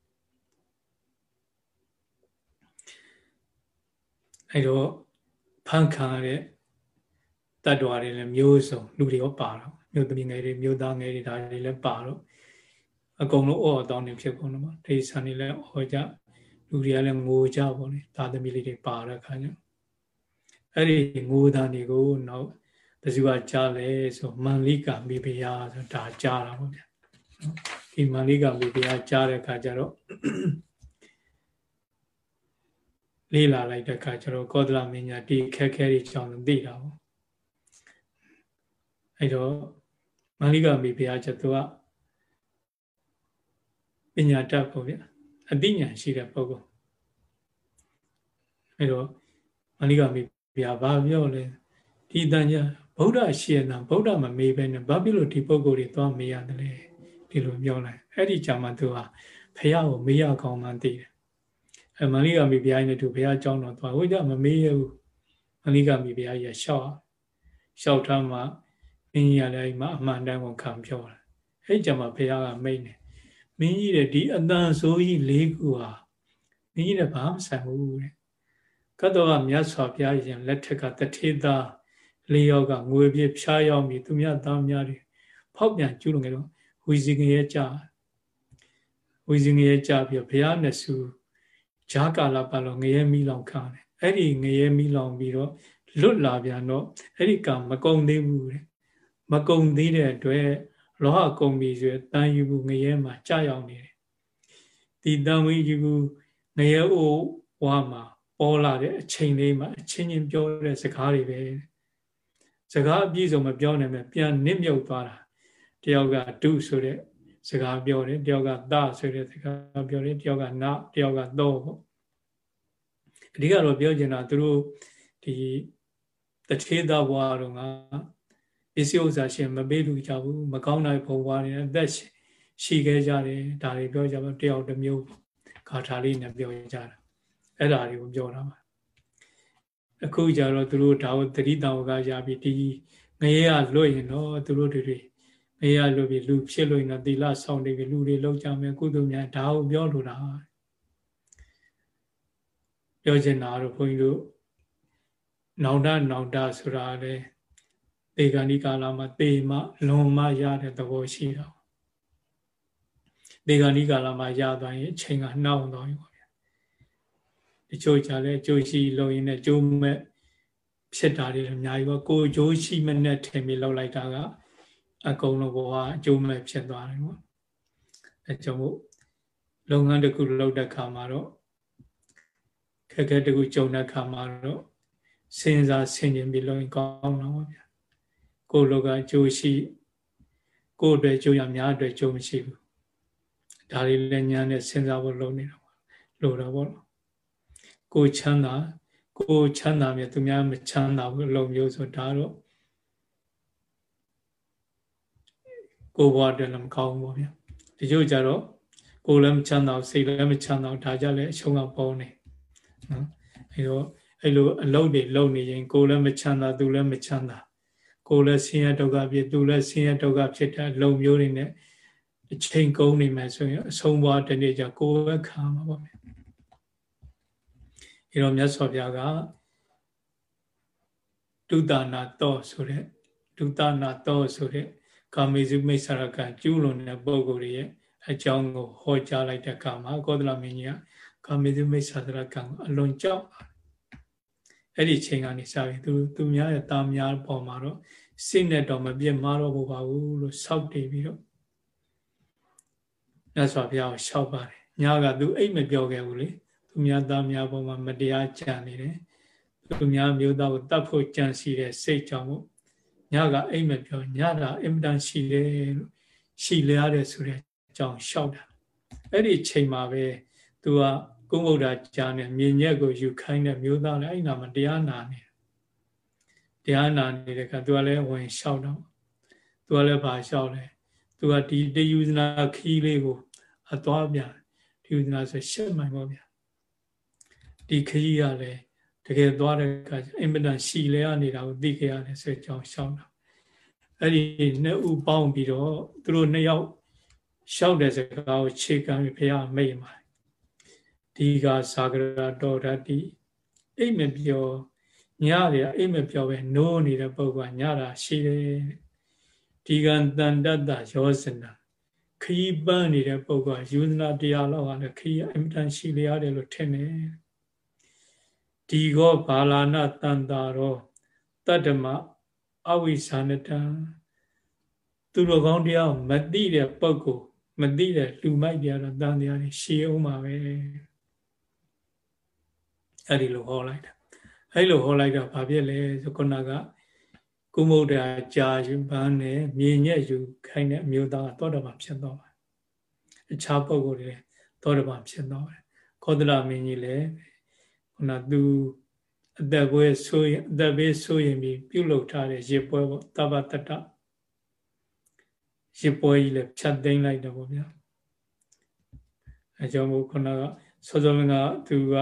အဲတော့ဖန်ခံရတဲ့တတ္တဝါတွေလည်းမျိုးစုံလူတွေရောပါတော့မျိုးသမီးငယ်တွေမျိုးသားငယ်တွေဒါတွေလည်းပါတော့အကုန်လုံးအော်တောင်းနေဖြစ်ကုန်တော့မှာဒေသန်တွေလည်းအော်ကြလူတွေကလည်းငိုကြပေါ့လေသာသမီလေးတွေပါတဲ့ခါကျအဲ့ဒီငိုတာတွေကိုနောက်ဘယ်သူကကြားလဲဆိုမန္လိကမိဖုရားဆိုဒါကြားတာပေါ့ဗျာ ဒီမန္လိကမိဖုရားကြားတဲ့ခါကျတော့လေးလာလိုက်တဲ့ခါကျတော့ကောသလမင်းညာဒီခက်ခဲတွေကြောင့်သိတာပေါ့အဲ့တော့မန္လိကမိဖုရားကျတော့ပညာတတ်ပေါ့ဗျာအသိဉာဏ်ရှိတဲ့ပုဂ္ဂိုလ်အဲတော့မဏိကမိဗျာဘာပြောလဲဒီတန်ညာဗုဒ္ဓရှိရနာဗုဒ္ဓမမေးပဲနဲ့ဘာဖြစ်လို့ဒီပုဂ္ဂိုလ်တွေသွားမေးရတယ်လဲ ဒီလိုပြောလိုက်အဲ့ဒီကြာမှသူဟာဖះကိုမေးရကောင်းမှသိတယ်အဲမဏိကမိဗျာနဲ့သူဖះအကြောင်းတော့သွားဟိုကြမမေးရဘူးမဏိကမိဗျာကြီးရှောက်ရှောက်ထားမှမင်းကြီးရလည်းမှအမှန်တမ်းကိုခံပြောတယ်အဲ့ကြမှာဖះကမိတ်နေမင်းကြီးတဲ့ဒီအတန်ဆိုးကြီး၄ခုဟာမင်းကြီးတဲ့ဘာမှဆိုင်ဘူးတဲ့ကတ္တဝမြတ်စွာဘုရားရှင်လက်ထက်ကတထေသားလေးယောက်ကငွေပြဖြားရောက်ပြီးသူမြတ်သားများတွေဖောက်ပြန်ကျူးလွန်ကြတော့ ဝီစီငရဲကြဝီစီငရဲကြပြီးဘုရားနဲ့စုဂျာကာလပတ်လို့ငရဲမီးလောင်ခံတယ်အဲ့ဒီငရဲမီးလောင်ပြီးတော့လွတ်လာပြန်တော့အဲ့ဒီကံမကုံသေးဘူးတဲ့မကုံသေးတဲ့အတွက်လောဟကုံပြီဆိုတန်ယူဘူးငရဲမှာကြာရောက်နေတယ်ဒီတန်ဝိယူဘူးငရဲအိုဝါမှာပေါ်လာတဲ့အချိန်လေးမှာအချင်းချင်းပြောတဲ့စကားတွေပဲစကားအပြည့်စုံမပြောနိုင်မဲ့ပြန်နစ်မြုပ်သွားတာ တယောက်ကဒုဆိုတဲ့စကားပြောတယ်တယောက်ကသဆိုတဲ့စကားပြောတယ်တယောက်ကနတယောက်ကသောပေါ့အဓိကတော့ပြောချင်တာသူတို့ဒီတထေသဘွားတော့ကပစ္စည်းဥစ္စာရှင် မပေးလူကြဘူးမကောင်းတဲ့ဘုံဘွားတွေအသက်ရှိခဲ့ကြတယ်ဒါတွေပြောကြပါတယောက်တစ်မျိုးဂါထာလေးနဲ့ပြောကြတာအဲ့ဒါတွေကိုပြောတာပါအခုကြတော့သူတို့ဒါကိုတတိတောင်ကရပြီးဒီငရေကလွတ်ရင်တော့သူတို့တွေ ငရေကလွတ်ပြီးလူဖြစ်လို့ရင်တော့သီလဆောင်နေပြီလူတွေလောက်ကြမယ်ကုသိုလ်များဒါကိုပြောလို့တာပြောချင်တာတော့ဘုန်းကြီးတို့နောင်တနောင်တဆိုတာလေတေဂဏိကာလမှာတေမလွန်မရတဲ့သဘောရှိတော့တေဂဏိကာလမှာရသွားရင်အချိန်ကနှောင်းသွားပြီပေါ့ဗျာတချို့ကြလဲအကျိုးရှိလုံရင်လည်းကျိုးမဲ့ဖြစ်တာတွေအများကြီးပေါ့ကိုကျိုးရှိမနဲ့ထင်ပြီးလောက်လိုက်တာက အကုန်လုံးဘောကအကျိုးမဲ့ဖြစ်သွားတယ်ပေါ့အဲကြောင့်မို့လုပ်ငန်းတစ်ခုလုပ်တဲ့ခါမှာတော့ခက်ခဲတစ်ခုကြုံတဲ့ခါမှာတော့စဉ်းစားဆင်ခြင်ပြီးလုပ်ရင်ကောင်းတော့ပါဗျာကိုယ်လောကအကျိုးရှိကိုယ်အတွက်ကျိုးရများအတွက်ကျိုးမရှိဘူးဒါတွေလည်းညာနဲ့စဉ်းစားဖို့လုပ်နေတာပေါ့လို့တော့ပေါ့ကိုချမ်းသာကိုချမ်းသာမြဲသူများမချမ်းသာဘူးအလုံးမျိုးဆိုဒါတော့ ကိုဘဝအတွက်လည်းမကောင်းဘူးပေါ့ဗျာဒီကျို့ကြတော့ကိုလည်းမချမ်းသာစိတ်လည်းမချမ်းသာဒါကြလည်းအရှုံးကပေါ်နေနော်အဲတော့အဲ့လိုအလုပ်တွေလုပ်နေရင်ကိုလည်းမချမ်းသာသူလည်းမချမ်းသာကိုလည်းဆင်းရဲဒုက္ခဖြစ်သူလည်းဆင်းရဲဒုက္ခဖြစ်တဲ့လုံမျိုးတွေနဲ့အချိန်ကုန်နေမယ်ဆိုရင်အဆုံးဘဝတနေ့ကျကိုယ်ပဲခံမှာပေါ့ဗျအဲတော့မြတ်စွာဘုရားကဒုတနာတောဆိုတဲ့ဒုတနာတောဆိုတဲ့ ကာမေစုမိစ္ဆရကကျူးလွန်တဲ့ပုဂ္ဂိုလ်ရဲ့အကြောင်းကိုဟောကြားလိုက်တဲ့အခါမှာကောသလမင်းကြီးကကာမေစုမိစ္ဆရကံအလွန်ကြောက်အဲ့ဒီချိန်ကနေစပြီးသူသူများရဲ့တာများပေါ်မှာတော့စိတ်နဲ့တော့မပြတ်မှားတော့ဘူးပါဘူးလို့ဆောက်တည်ပြီးတော့မြတ်စွာဘုရားကိုရှောက်ပါတယ်ညကသူအိတ်မပြောခဲ့ဘူးလေသူများသားများပေါ်မှာမတရားကြံနေတယ်သူများမျိုးသားကိုတတ်ဖို့ကြံစီတဲ့စိတ်ကြောင့်မို့ ညကအိတ်မပြောညတာအင်မတန်ရှိတယ်လို့ရှိလျားတယ်ဆိုတဲ့အကြောင်းရှောက်တာအဲ့ဒီချိန်မှာပဲသူကကုဗုဒ္ဓကြားနဲ့မြင်ညက်ကိုယူခိုင်းတဲ့မျိုးသားလည်းအဲ့နာမှာတရားနာနေတရားနာနေတဲ့အခါသူကလည်းဝင်လျှောက်တော့သူကလည်းဗာလျှောက်တယ်သူကဒီတယူဇနာခီးလေးကိုအသွားပြန်တယူဇနာဆိုရှက်မှန်ပေါ့ဗျာဒီခီးကလည်း တကယ်သွားတဲ့အခါအင်မတန်ရှီလဲနေတာကိုသိခဲ့ရတယ်ဆိုကြောင်းလျှောက်တာအဲ့ဒီနှစ်ဦးပေါင်းပြီးတော့သူတို့နှစ်ယောက်လျှောက်တဲ့စကားကိုခြေကမ်းပြီးဘုရားမိတ်ပါဒီကသာဂရတော်ဓာတိအိမ်မပြောညရအိမ်မပြောပဲနိုးနေတဲ့ပုဂ္ဂိုလ်ကညတာရှိတယ်ဒီကံတန်တတ္တရောစနာခီးပန်းနေတဲ့ပုဂ္ဂိုလ်ကယူဇနာတရားလောက်ကလည်းခီးအမြဲတမ်းရှိလျရတယ်လို့ထင်တယ် ဒီကောဘာလာနတန်တာရောတတ္တမအဝိဇာနတံသူတော်ကောင်းတရားမသိတဲ့ပုဂ္ဂိုလ်မသိတဲ့လူမိုက်ပြတော့တန်တရားတွေရှည်အောင်ပါပဲအဲ့ဒီလိုဟောလိုက်တာအဲ့လိုဟောလိုက်တော့ဘာဖြစ်လဲဆိုခုနကကုမုဒ္ဒရာကြာယူပန်းနဲ့မြေညက်ယူခိုင်းတဲ့အမျိုးသားသောတပန်ဖြစ်သွားပါအခြားပုဂ္ဂိုလ်တွေသောတပန်ဖြစ်သွားတယ်ခောဒလမင်းကြီးလည်း ခုနသူအသက်ပွဲဆိုရင်အသက်ဘေးဆိုရင်ပြီးပြုလုပ်ထားတဲ့ရေပွဲပေါ့တပ္ပတတရေပွဲကြီးလည်းဖြတ်သိမ်းလိုက်တော့ဗောဗျာအဲကြောင့်မို့ခုနကစောစောကသူက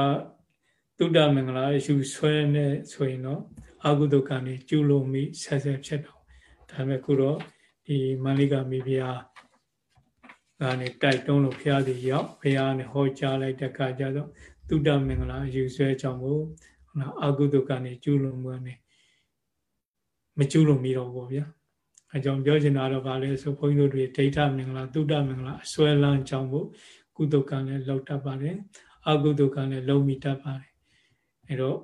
တုဒ္ဒမင်္ဂလာယူဆွဲနေဆိုရင်တော့အာဟုတုကံနေကျူလို့မိဆက်ဆက်ဖြစ်တော့ဒါပေမဲ့ခုတော့ဒီမန္လိကမိဖုရားကနေတိုက်တုံးလို့ဖုရားစီရောက်ဖုရားနဲ့ဟောကြားလိုက်တဲ့အခါကျတော့ တုဒ္ဒမင်္ဂလာယူဆွဲကြောင့်မို့နော်အာဟုတုကနေကျူလို့မှုကနေမကျူလို့မိတော့ဘူးဗျာအကြောင်းပြောချင်တာတော့ဗာလဲဆိုဘုန်းကြီးတို့တွေဒိဋ္ဌမင်္ဂလာတုဒ္ဒမင်္ဂလာအစွဲလန်းကြောင့်မို့ကုသကံလည်းလောက်တတ်ပါတယ်အကုသကံလည်းလုံမိတတ်ပါတယ်အဲတော့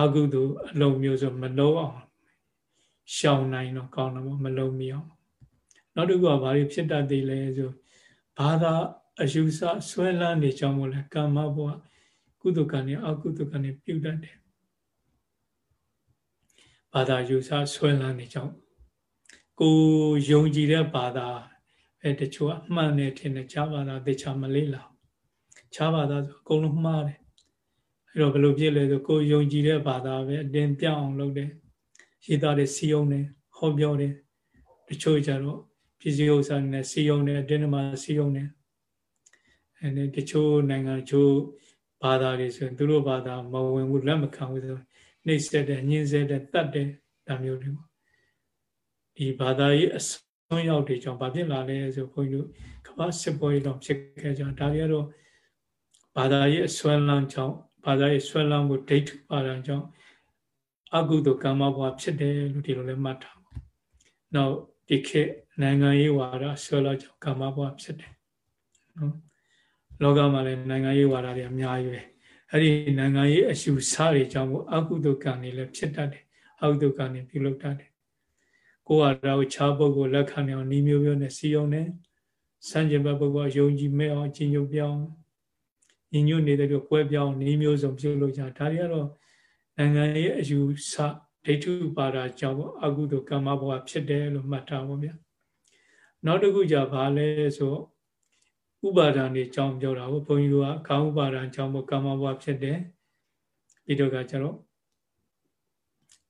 အကုသိုလ်အလုံးမျိုးဆိုမလုံးအောင်ရှောင်နိုင်တော့ကောင်းတော့မလုံးမီအောင်နောက်တစ်ခုကဘာတွေဖြစ်တတ်သေးလဲဆိုဘာသာ အယူဆဆွဲလန်းနေကြောင်းမို့လဲကာမဘဝကုသကံနဲ့အကုသကံနဲ့ပြုတ်တတ်တယ်ဘာသာယူဆဆွဲလန်းနေကြောင်းကိုယုံကြည်တဲ့ဘာသာအဲတချို့အမှန်နဲ့ထင်တယ်ခြားဘာသာတခြားမလေးလာခြားဘာသာဆိုအကုန်လုံးမှားတယ်အဲ့တော့ဘယ်လိုဖြစ်လဲဆိုကိုယုံကြည်တဲ့ဘာသာပဲအတင်းပြောင်းအောင်လုပ်တယ်ရေးသားတယ်စီယုံတယ်ဟောပြောတယ်တချို့ကြတော့ပစ္စည်းဥစ္စာနဲ့စီယုံတယ်အတင်းမှာစီယုံတ ယ်အဲတချို့နိုင်ငံတချို့ဘာသာတွေဆိုရင်သူတို့ဘာသာမဝင်ဘူးလက်မခံဘူးဆိုနှိမ့်ဆက်တယ်ညှင်းဆဲတယ်တတ်တယ်ဒါမျိုးတွေပေါ့ဒီဘာသာရေးအစွန်းရောက်တွေကြောင့်ဘာဖြစ်လာလဲဆိုဘုန်းကြီးတို့ကမ္ဘာစစ်ပွဲတော့ဖြစ်ခဲ့ကြဒါတွေကတော့ဘာသာရေးအစွမ်းလန်းကြောင့်ဘာသာရေးဆွဲလန်းမှုဒိဋ္ဌပါဒံကြောင့်အကုသိုလ်ကမ္မဘဝဖြစ်တယ်လို့ဒီလိုလည်းမှတ်ထားပါ။နောက်ဒီခေတ်နိုင်ငံရေးဝါဒဆွဲလာကြောင့်ကမ္မဘဝဖြစ်တယ်။နော်။ လောကမှာလည်းနိုင်ငံရေးဝါဒတွေအများကြီးပဲ။အဲ့ဒီနိုင်ငံရေးအရှုစားတွေကြောင့်အကုသိုလ်ကံတွေလည်းဖြစ်တတ်တယ်။အကုသိုလ်ကံတွေပြုလုပ်တတ်တယ်။ကိုယ်ဟာတော့ခြားပုဂ္ဂိုလ်လက်ခံနေအောင်ဤမျိုးမျိုးနဲ့စီယုံနေစံကျင်ဘက်ပုဂ္ဂိုလ်ယုံကြည်မဲ့အောင်ကျင့်ကြံပြောင်းညီညွတ်နေတဲ့ပြီးကွဲပြောင်းနေမျိုးစုံပြုလုပ်ကြဒါတွေကတော့နိုင်ငံရေးအယူဆဒိဋ္ဌုပါဒကြောင့်အကုသိုလ်ကမ္မဘဝဖြစ်တယ်လို့မှတ်ထားပါဗျာနောက်တစ်ခုကြဘာလဲဆို ဥပါဒံတွေကြောင်းပြောတာကိုဘုန်းကြီးတို့ကကာဥပါဒံကြောင့်ကမ္မဘဝဖြစ်တယ်ပြီးတော့ကကျတော့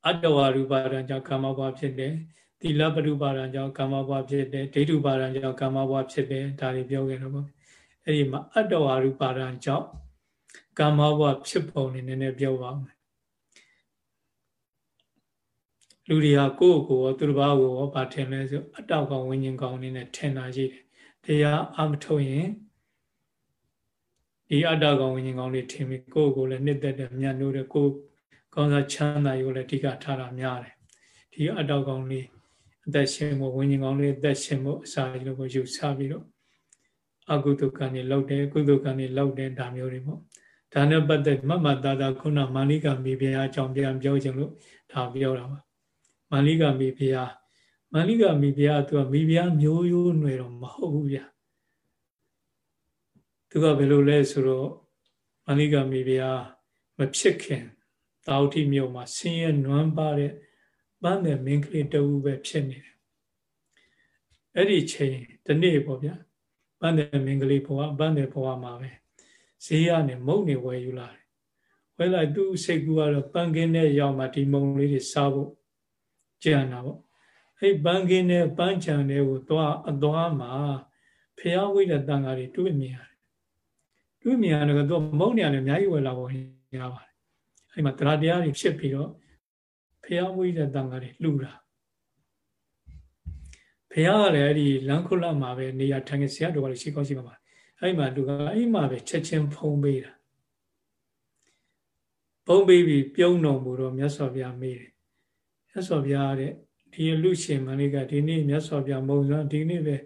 အတ္တဝရူပါဒံကြောင့်ကမ္မဘဝဖြစ်တယ်သီလပရုပါဒံကြောင့်ကမ္မဘဝဖြစ်တယ်ဒိဋ္ဌုပါဒံကြောင့်ကမ္မဘဝဖြစ်တယ်ဒါတွေပြောခဲ့တော့ပေါ့အဲ့ဒီမှာအတ္တဝါရုပါဒံကြောင့်ကာမဘဝဖြစ်ပုံနေနည်းနည်းပြောပါမယ်လူတွေဟာကိုယ့်ကိုယ်ရောသူတစ်ပါးကိုရောဗာထင်လဲဆိုအတ္တကောင်ဝิญဉ်ကောင်နေနဲ့ထင်တာရှိတယ် တရားအမထုတ်ရင်ဒီအတ္တကောင်ဝิญဉ်ကောင်လေးထင်ပြီးကိုယ့်ကိုယ်လည်းနှစ်သက်တယ်မြတ်လို့တဲ့ကိုယ်ကောင်းစားချမ်းသာရုပ်လည်းအဓိကထားတာများတယ်ဒီအတ္တကောင်လေးအသက်ရှင်ဖို့ဝิญဉ်ကောင်လေးအသက်ရှင်ဖို့အစာကြီးလို့ကိုယူဆပြီးတော့အကုသိုလ်ကံတွေလောက်တယ်ကုသိုလ်ကံတွေလောက်တယ်ဒါမျိုးတွေပေါ့ဒါနဲ့ပတ်သက်မမတာတာခုနမာလိကမိဖုရားအကြောင်းပြန်ပြောချင်လို့ဒါပြောတာပါမာလိကမိဖုရား မာလိကမိဖုရားသူကမိဖုရားမျိုးရိုးຫນွယ်တော့မဟုတ်ဘူးဗျာသူကဘယ်လိုလဲဆိုတော့မာလိကမိဖုရားမဖြစ်ခင်တာဝတိမြို့မှာဆင်းရဲနွမ်းပါတဲ့ပန်းတဲ့မင်းကလေးတဦးပဲဖြစ်နေတယ်အဲ့ဒီချိန်ဒီနေ့ပေါ့ဗျာပန်းတယ်မင်္ဂလိဘဝပန်းတယ်ဘဝမှာပဲဈေးရနဲ့မုတ်နေဝယ်ယူလာတယ်ဝယ်လိုက်သူ့စိတ်ကူကတော့ပန်းကင်းတဲ့ရောက်မှဒီမုံလေးတွေစားဖို့ကြံတာပေါ့ အဲ့ပန်းကင်းတဲ့ပန်းချံတွေကိုသွားအသွားမှာဖျားဝိတဲ့တန်ဃာတွေတွေ့မြင်ရတယ်တွေ့မြင်ရတယ်ကတော့မုံနေရတယ်အများကြီးဝယ်လာဖို့ရပါတယ်အဲ့မှာတရားတရားတွေဖြစ်ပြီးတော့ဖျားဝိတဲ့တန်ဃာတွေလှူတာဘုရားကလည်းအဲ့ဒီလမ်းခုလမှာပဲနေရာထိုင်နေဆရာတော်ကလည်းရှိကောင်းရှိမှာပါအဲ့မှာလူကအဲ့မှာပဲချက်ချင်းဖုံးပေးတာဖုံးပေးပြီးပြုံးတော်မူတော့မြတ်စွာဘုရားမေးတယ်မြတ်စွာဘုရားတဲ့ ဒီလူရှင်မလေးကဒီနေ့မြတ်စွာဘုရားမုံစွမ်းဒီနေ့ပဲ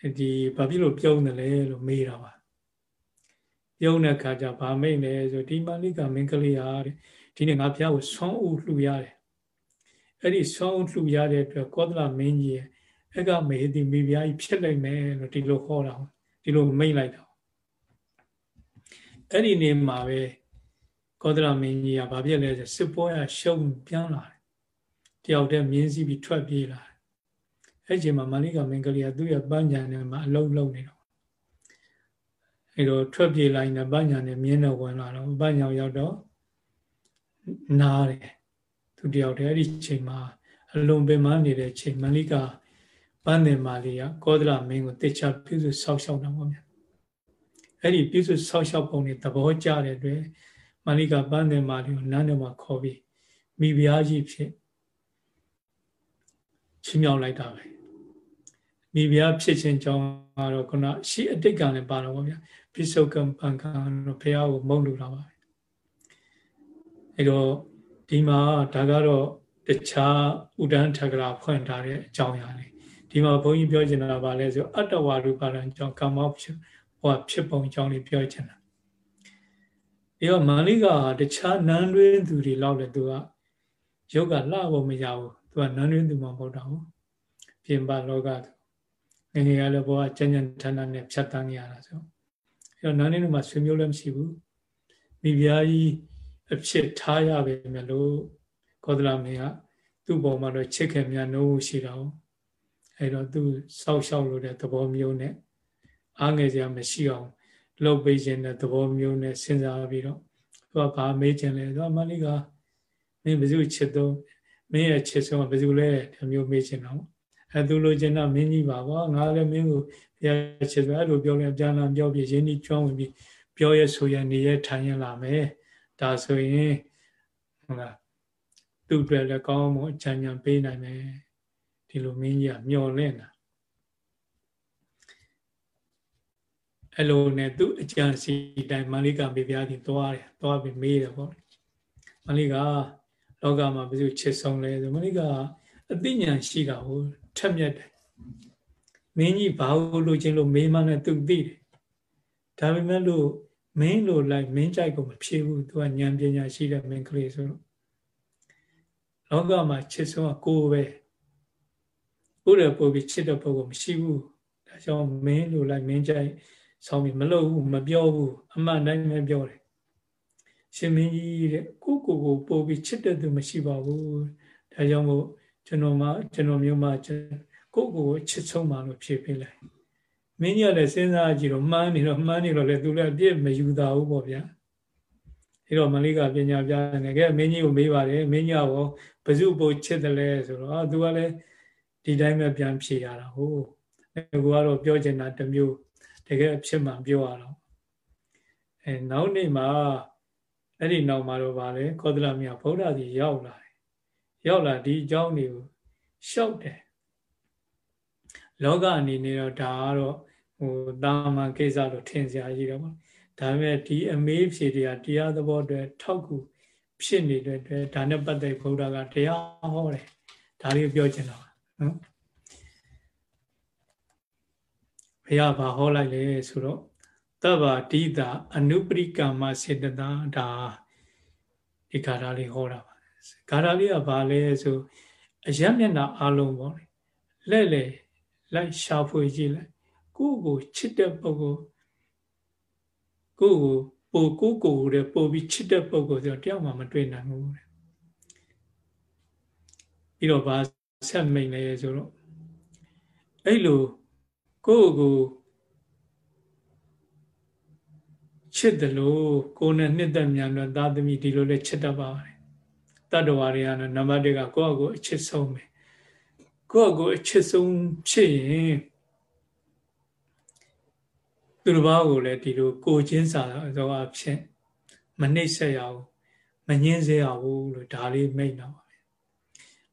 အဲဒီဘာဖြစ်လို့ပြုံးတယ်လဲလို့မေးတာပါပြုံးတဲ့ခါကျဗာမိတ်လဲဆိုဒီမလေးကမင်းကလေးဟာတဲ့ဒီနေ့ငါဘုရားကိုဆောင်းဦးလှူရတယ်အဲ့ဒီဆောင်းလှူရတဲ့အတွက်ကောသလမင်းကြီးရဲ့အကမေတိမိဖုရားကြီးဖြစ်လိုက်မယ်လို့ဒီလိုခေါ်တာဒီလိုမိတ်လိုက်တာအဲ့ဒီနေမှာပဲကောသလမင်းကြီးကဘာဖြစ်လဲဆိုစစ်ပွဲရရှုံပြန်လာတယ် တယောက်တည်းမြင်းစည်းပြီးထွက်ပြေးလာတယ်အဲ့ချိန်မှာမာလိကမင်းကလေးကသူ့ရဲ့ပန်းညာနဲ့မှာအလုံးလုံးနေတော့အဲ့တော့ထွက်ပြေးလိုက်တဲ့ပန်းညာနဲ့မြင်းတော့ဝင်လာတော့ပန်းညာရောက်တော့နားတယ်သူတယောက်တည်းအဲ့ဒီချိန်မှာအလွန်ပင်မနေတဲ့ချိန်မလိကပန်းတယ်မာလီကကောသလမင်းကိုတေချာပြုစုဆောက်ရှောက်တာပေါ့ဗျာအဲ့ဒီပြုစုဆောက်ရှောက်ပုံတွေသဘောကျတဲ့အတွက်မလိကပန်းတယ်မာလီကိုနန်းထဲမှာခေါ်ပြီးမိဖုရားကြီးဖြစ် ချင်းမြောက်လိုက်တာပဲမိဖုရားဖြစ်ခြင်းကြောင့်ကတော့ခုနရှိအတိတ်ကံလည်းပါတော့ဗောဗျာပိစုကံပံကံတော့ဘုရားကိုမုန်းလို့တာပါပဲအဲ့တော့ဒီမှာဒါကတော့တခြားဥဒန်းထကရာဖွင့်ထားတဲ့အကြောင်းအရာလေးဒီမှာဘုန်းကြီးပြောချင်တာကလည်းဆိုအတ္တဝါရူပါဒံကြောင့်ကာမဖြစ်ဟောဖြစ်ပုံအကြောင်းလေးပြောချင်တာဒီတော့မာလိကတခြားနန်းတွင်းသူတွေလောက်လည်းသူကယုတ်ကလှဖို့မရဘူး သူကနန်းတွင်းသူမှမဟုတ်တော့ဘူးပြင်ပလောကသူငငယ်ရလည်းဘောကကျဉ်းကျဉ်းထန်းထန်းနဲ့ဖြတ်တန်းရတာဆိုအဲတော့နန်းတွင်းတွေမှာဆွေမျိုးလည်းမရှိဘူးမိဖုရားကြီးအဖြစ်ထားရပဲမြလို့ကောသလမင်းကသူ့ပေါ်မှာတော့ချစ်ခင်မြတ်နိုးရှိတော့အဲတော့သူစောက်ရှောက်လို့တဲ့သဘောမျိုးနဲ့အားငယ်စရာမရှိအောင်လှုပ်ပေးခြင်းတဲ့သဘောမျိုးနဲ့စဉ်းစားပြီးတော့သူကဘာမေးခြင်းလဲသူကမလေးကမင်းဘယ်သူချစ်တော့ မင်းရဲ့ချစ်ဆုံးကဘယ်သူလဲဒီမျိုးမေးခြင်းတော့အဲသူလိုချင်တာမင်းကြီးပါကွာငါလည်းမင်းကိုဘုရားချစ်တယ်အဲ့လိုပြောရင်ပြန်လာပြောပြီးရင်းနှီးကျွမ်းဝင်ပြီးပြောရဆိုရနေရထိုင်ရလာမယ်ဒါဆိုရင်ဟုတ်လားသူ့အတွက်လည်းကောင်းမှုအချမ်းချမ်းပေးနိုင်မယ်ဒီလိုမင်းကြီးကမျော်လင့်တာအဲ့လိုနဲ့သူ့အကြံစီတိုင်းမလိကမေပြားကြီးသွားတယ်သွားပြီးမေးတယ်ပေါ့မလိက လောကမှာဘယ်သူချစ်ဆုံးလဲဆိုမလိကအသိဉာဏ်ရှိတာကိုထက်မြက်တယ်မင်းကြီးဘာလို့လိုချင်လို့မေးမှနဲ့သူသိတယ်ဒါပေမဲ့လို့မင်းလိုလိုက်မင်းကြိုက်ကိုမဖြေဘူးသူကဉာဏ်ပညာရှိတဲ့မင်းကလေးဆိုတော့လောကမှာချစ်ဆုံးကကိုယ်ပဲကိုယ်ရပို့ပြီးချစ်တဲ့ပုဂ္ဂိုလ်မရှိဘူးဒါကြောင့်မင်းလိုလိုက်မင်းကြိုက်ဆောင်းပြီးမလုပ်ဘူးမပြောဘူးအမှန်တိုင်းပဲပြောတယ် ရှင်မင်းကြီးတဲ့ကိုကိုကိုပို့ပြီးချစ်တဲ့သူမရှိပါဘူးဒါကြောင့်မို့ကျွန်တော်မှကျွန်တော်မျိုးမှကိုကိုကိုချစ်ဆုံးပါလို့ဖြေပေးလိုက်မင်းကြီးကလည်းစဉ်းစားကြည့်တော့မှန်းနေတော့မှန်းနေတော့လေသူလည်းအပြစ်မယူတာဘူးပေါ့ဗျာအဲတော့မလေးကပညာပြနေခဲ့မင်းကြီးကိုမေးပါတယ်မင်းကြီးကဘယ်သူပို့ချစ်တယ်လဲဆိုတော့သူကလည်းဒီတိုင်းပဲပြန်ဖြေရတာဟုတ်ကိုကတော့ပြောချင်တာတစ်မျိုးတကယ်အဖြစ်မှန်ပြောရတော့အဲနောက်နေ့မှာ အဲ့ဒီနောက်မှာတော့ဗာလေကောသလမြတ်ဗုဒ္ဓကြီးရောက်လာတယ်ရောက်လာဒီအကြောင်းတွေကိုရှောက်တယ်လောကအနေနဲ့တော့ဒါကတော့ဟိုတာမန်ကိစ္စလို့ထင်စရာကြီးတော့ပေါ့ဒါပေမဲ့ဒီအမေးဖြေတွေကတရားသဘောတွေထောက်ကူဖြစ်နေတဲ့အတွက်ဒါနဲ့ပတ်သက်ဗုဒ္ဓကတရားဟောတယ်ဒါလေးပြောချင်တာနော်ဘုရားဘာဟောလိုက်လဲဆိုတော့ တဗ္ဗတိတာအနုပရိကမစေတသာဒါဒီဂါထာလေးဟောတာပါဂါထာလေးကဘာလဲဆိုအယမျက်နှာအလုံးပေါ့လေလဲ့လေလိုက်ရှာဖွေကြည့်လိုက်ကိုယ့်ကိုချစ်တဲ့ပုဂ္ဂိုလ်ကိုယ့်ကိုပိုကိုကိုယ်တဲ့ပိုပြီးချစ်တဲ့ပုဂ္ဂိုလ်ဆိုတော့တယောက်မှမတွေ့နိုင်ဘူးတဲ့ပြီးတော့ဗာဆက်မိန်လဲဆိုတော့အဲ့လိုကိုယ့်ကို ချစ်တယ်လို့ကိုယ်နဲ့နှစ်သက်မြန်တော့သာသမီဒီလိုလဲချစ်တတ်ပါပါတယ်တတ္တဝါတွေကတော့နံပါတ်1ကကိုယ့်အကိုအချစ်ဆုံးပဲကိုယ့်အကိုအချစ်ဆုံးဖြစ်ရင်သူတစ်ပါးကိုလည်းဒီလိုကိုချင်းစာသောအဖြစ်မနှိမ့်ဆက်ရဘူးမငင်းစေရဘူးလို့ဒါလေးမိတ်တော့ပါပဲ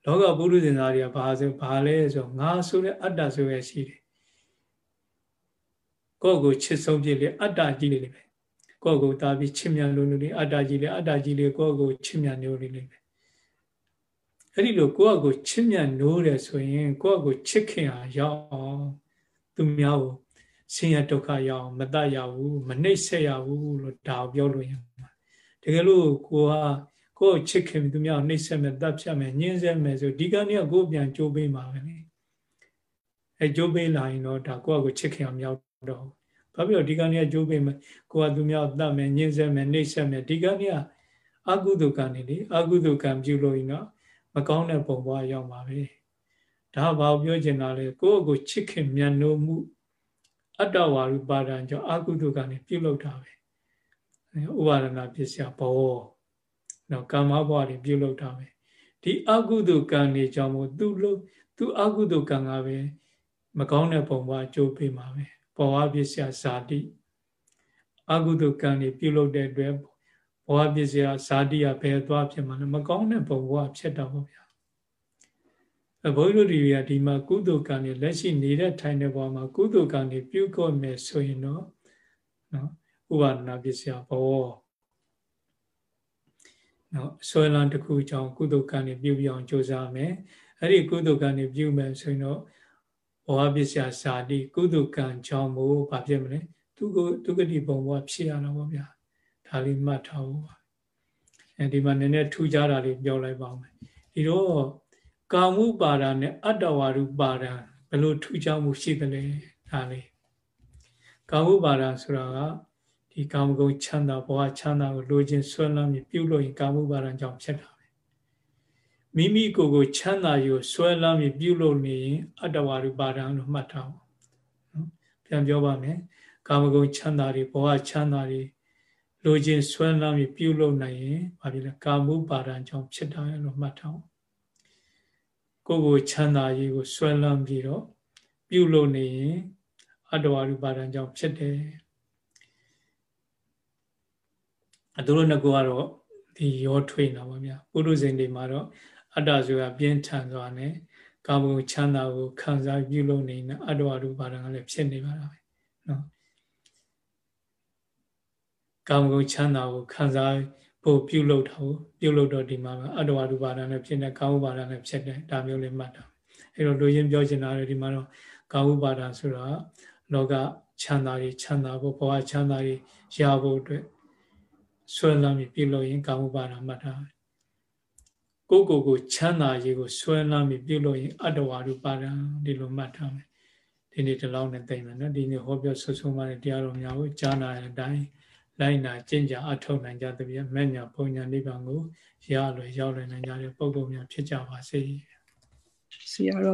လောကပုရုဇဉ်သားတွေကဘာဆိုဘာလဲဆိုငါဆိုတဲ့အတ္တဆိုရရှိတယ်ကိုယ့်ကိုချစ်ဆုံးဖြစ်လေအတ္တကြီးလေးပဲ ကိုယ့်ကိုတာပြီးချစ်မြတ်လို့လို့လေအတ္တကြီးလေအတ္တကြီးလေကိုယ့်ကိုချစ်မြတ်နိုးလေးလေးပဲအဲ့ဒီလိုကိုယ့်ကိုချစ်မြတ်နိုးတယ်ဆိုရင်ကိုယ့်ကိုချစ်ခင်အောင်ရောက်အောင်သူများကိုဆင်းရဲဒုက္ခရအောင်မတတ်ရဘူးမနှိမ့်ဆက်ရဘူးလို့ဒါပြောလို့ရမှာတကယ်လို့ကိုကကိုယ်ချစ်ခင်သူများနှိမ့်ဆက်မယ်တတ်ဖြတ်မယ်ညှင်းဆဲမယ်ဆိုဒီကနေ့ကကိုယ်ပြန်ကြိုးပေးမှာပဲလေအဲကြိုးပေးလာရင်တော့ဒါကိုယ့်ကိုချစ်ခင်အောင်မြောက်တော့ ဘာဖြစ်လို့ဒီကနေ့ကကြိုးပေးမယ်ကိုကသူများတတ်မယ်ညှင်းဆဲမယ်နှိမ့်ဆက်မယ်ဒီကနေ့ကအကုသိုလ်ကံနေလေအကုသိုလ်ကံပြုလို့ရင်တော့မကောင်းတဲ့ပုံပွားရောက်မှာပဲဒါဘာပြောချင်တာလဲကိုယ့်ကိုချစ်ခင်မြတ်နိုးမှုအတ္တဝါရုပါဒံကြောင့်အကုသိုလ်ကနေပြုလုပ်တာပဲဥပါဒနာပစ္စယဘောနော်ကာမဘဝတွေပြုလုပ်တာပဲဒီအကုသိုလ်ကံနေကြောင့်မို့သူ့လို့သူအကုသိုလ်ကံကပဲမကောင်းတဲ့ပုံပွားအကျိုးပေးမှာပဲ ဘောဝပစ္စယဇာတိအကုသိုလ်ကံတွေပြုလုပ်တဲ့အတွက်ဘောဝပစ္စယဇာတိကဘယ်သွားဖြစ်မှာလဲမကောင်းတဲ့ပုံပွားဖြစ်တော့ဗျာဘုန်းကြီးတို့တွေကဒီမှာကုသိုလ်ကံတွေလက်ရှိနေတဲ့ထိုင်တဲ့ဘဝမှာကုသိုလ်ကံတွေပြုကုန်မယ်ဆိုရင်တော့နော်ဥပါဒနာပစ္စယဘောနော်ဆွဲလန်းတစ်ခုကြောင့်ကုသိုလ်ကံတွေပြုပြအောင်ကြိုးစားမယ်အဲ့ဒီကုသိုလ်ကံတွေပြုမယ်ဆိုရင်တော့ ဘောဟပစ္စယဇာတိကုသိုလ်ကံကြောင့်မို့ဘာဖြစ်မလဲသူကိုဒုက္ခတိဘုံဘဝဖြစ်ရတော့ဗောဗျာဒါလေးမှတ်ထားဖို့ပါအဲဒီမှာနည်းနည်းထူးခြားတာလေးပြောလိုက်ပါမယ်ဒီတော့ကာမှုပါဒာနဲ့အတ္တဝါရုပါဒာဘယ်လိုထူးခြားမှုရှိသလဲဒါလေးကာမှုပါဒာဆိုတာကဒီကာမဂုဏ်ချမ်းသာဘဝချမ်းသာကိုလိုချင်ဆွဲလန်းပြီးပြုလို့ရင်ကာမှုပါဒာကြောင့်ဖြစ်တာပဲ မိမိကိုယ်ကိုချမ်းသာယူဆွဲလန်းပြီးပြုလို့နေရင်အတ္တဝါရုပါဒာလို့မှတ်ထားပါနော်ပြန်ပြောပါမယ်ကာမဂုဏ်ချမ်းသာတွေဘဝချမ်းသာတွေလိုချင်ဆွဲလမ်းပြီးပြုလုပ်နိုင်ရင်ဘာဖြစ်လဲကာမှုပါဒံကြောင့်ဖြစ်တာလို့မှတ်ထားအောင်ကိုယ်ကိုချမ်းသာရေးကိုဆွဲလမ်းပြီးတော့ပြုလုပ်နေရင်အတ္တဝရူပါဒံကြောင့်ဖြစ်တယ်အတူတူနှစ်ခုကတော့ဒီရောထွေးနေတာပါဗျာပုရုဇဉ်တွေမှာတော့ အတ္တဆိုတာပြင်းထန်စွာနဲ့ကာမဂုဏ်ချမ်းသာကိုခံစားပြုလုပ်နေတဲ့အတ္တဝရူပါဒံကလည်းဖြစ်နေပါတာပဲနော်ကာမဂုဏ်ချမ်းသာကိုခံစားဖို့ပြုလုပ်တာကိုပြုလုပ်တော့ဒီမှာအတ္တဝရူပါဒံနဲ့ဖြစ်တဲ့ကာမဥပါဒံနဲ့ဖြစ်တယ်ဒါမျိုးလေးမှတ်တာအဲ့တော့လူရင်းပြောချင်တာလေဒီမှာတော့ကာမဥပါဒံဆိုတာလောကချမ်းသာကြီးချမ်းသာဖို့ဘဝချမ်းသာကြီးရဖို့အတွက်ဆွဲလမ်းပြီးပြုလုပ်ရင်ကာမဥပါဒံမှတ်တာ ကိုကိုကိုချမ်းသာရေးကိုဆွဲလမ်းပြီးပြုလုပ်ရင်အတ္တဝရူပါဒံဒီလိုမှတ်ထားမယ်ဒီနေ့ဒီလောက်နဲ့သိမယ်နော်ဒီနေ့ဟောပြောဆွဆုံးမှတဲ့တရားတော်များကိုကြားနာတဲ့အတိုင်းလိုက်နာကျင့်ကြအထောက်နိုင်ကြသဖြင့်မဲ့ညာပုံညာနိဗ္ဗာန်ကိုရလွယ်ရောက်လွယ်နိုင်ကြတဲ့ပုဂ္ဂိုလ်များဖြစ်ကြပါစေဆရာတော်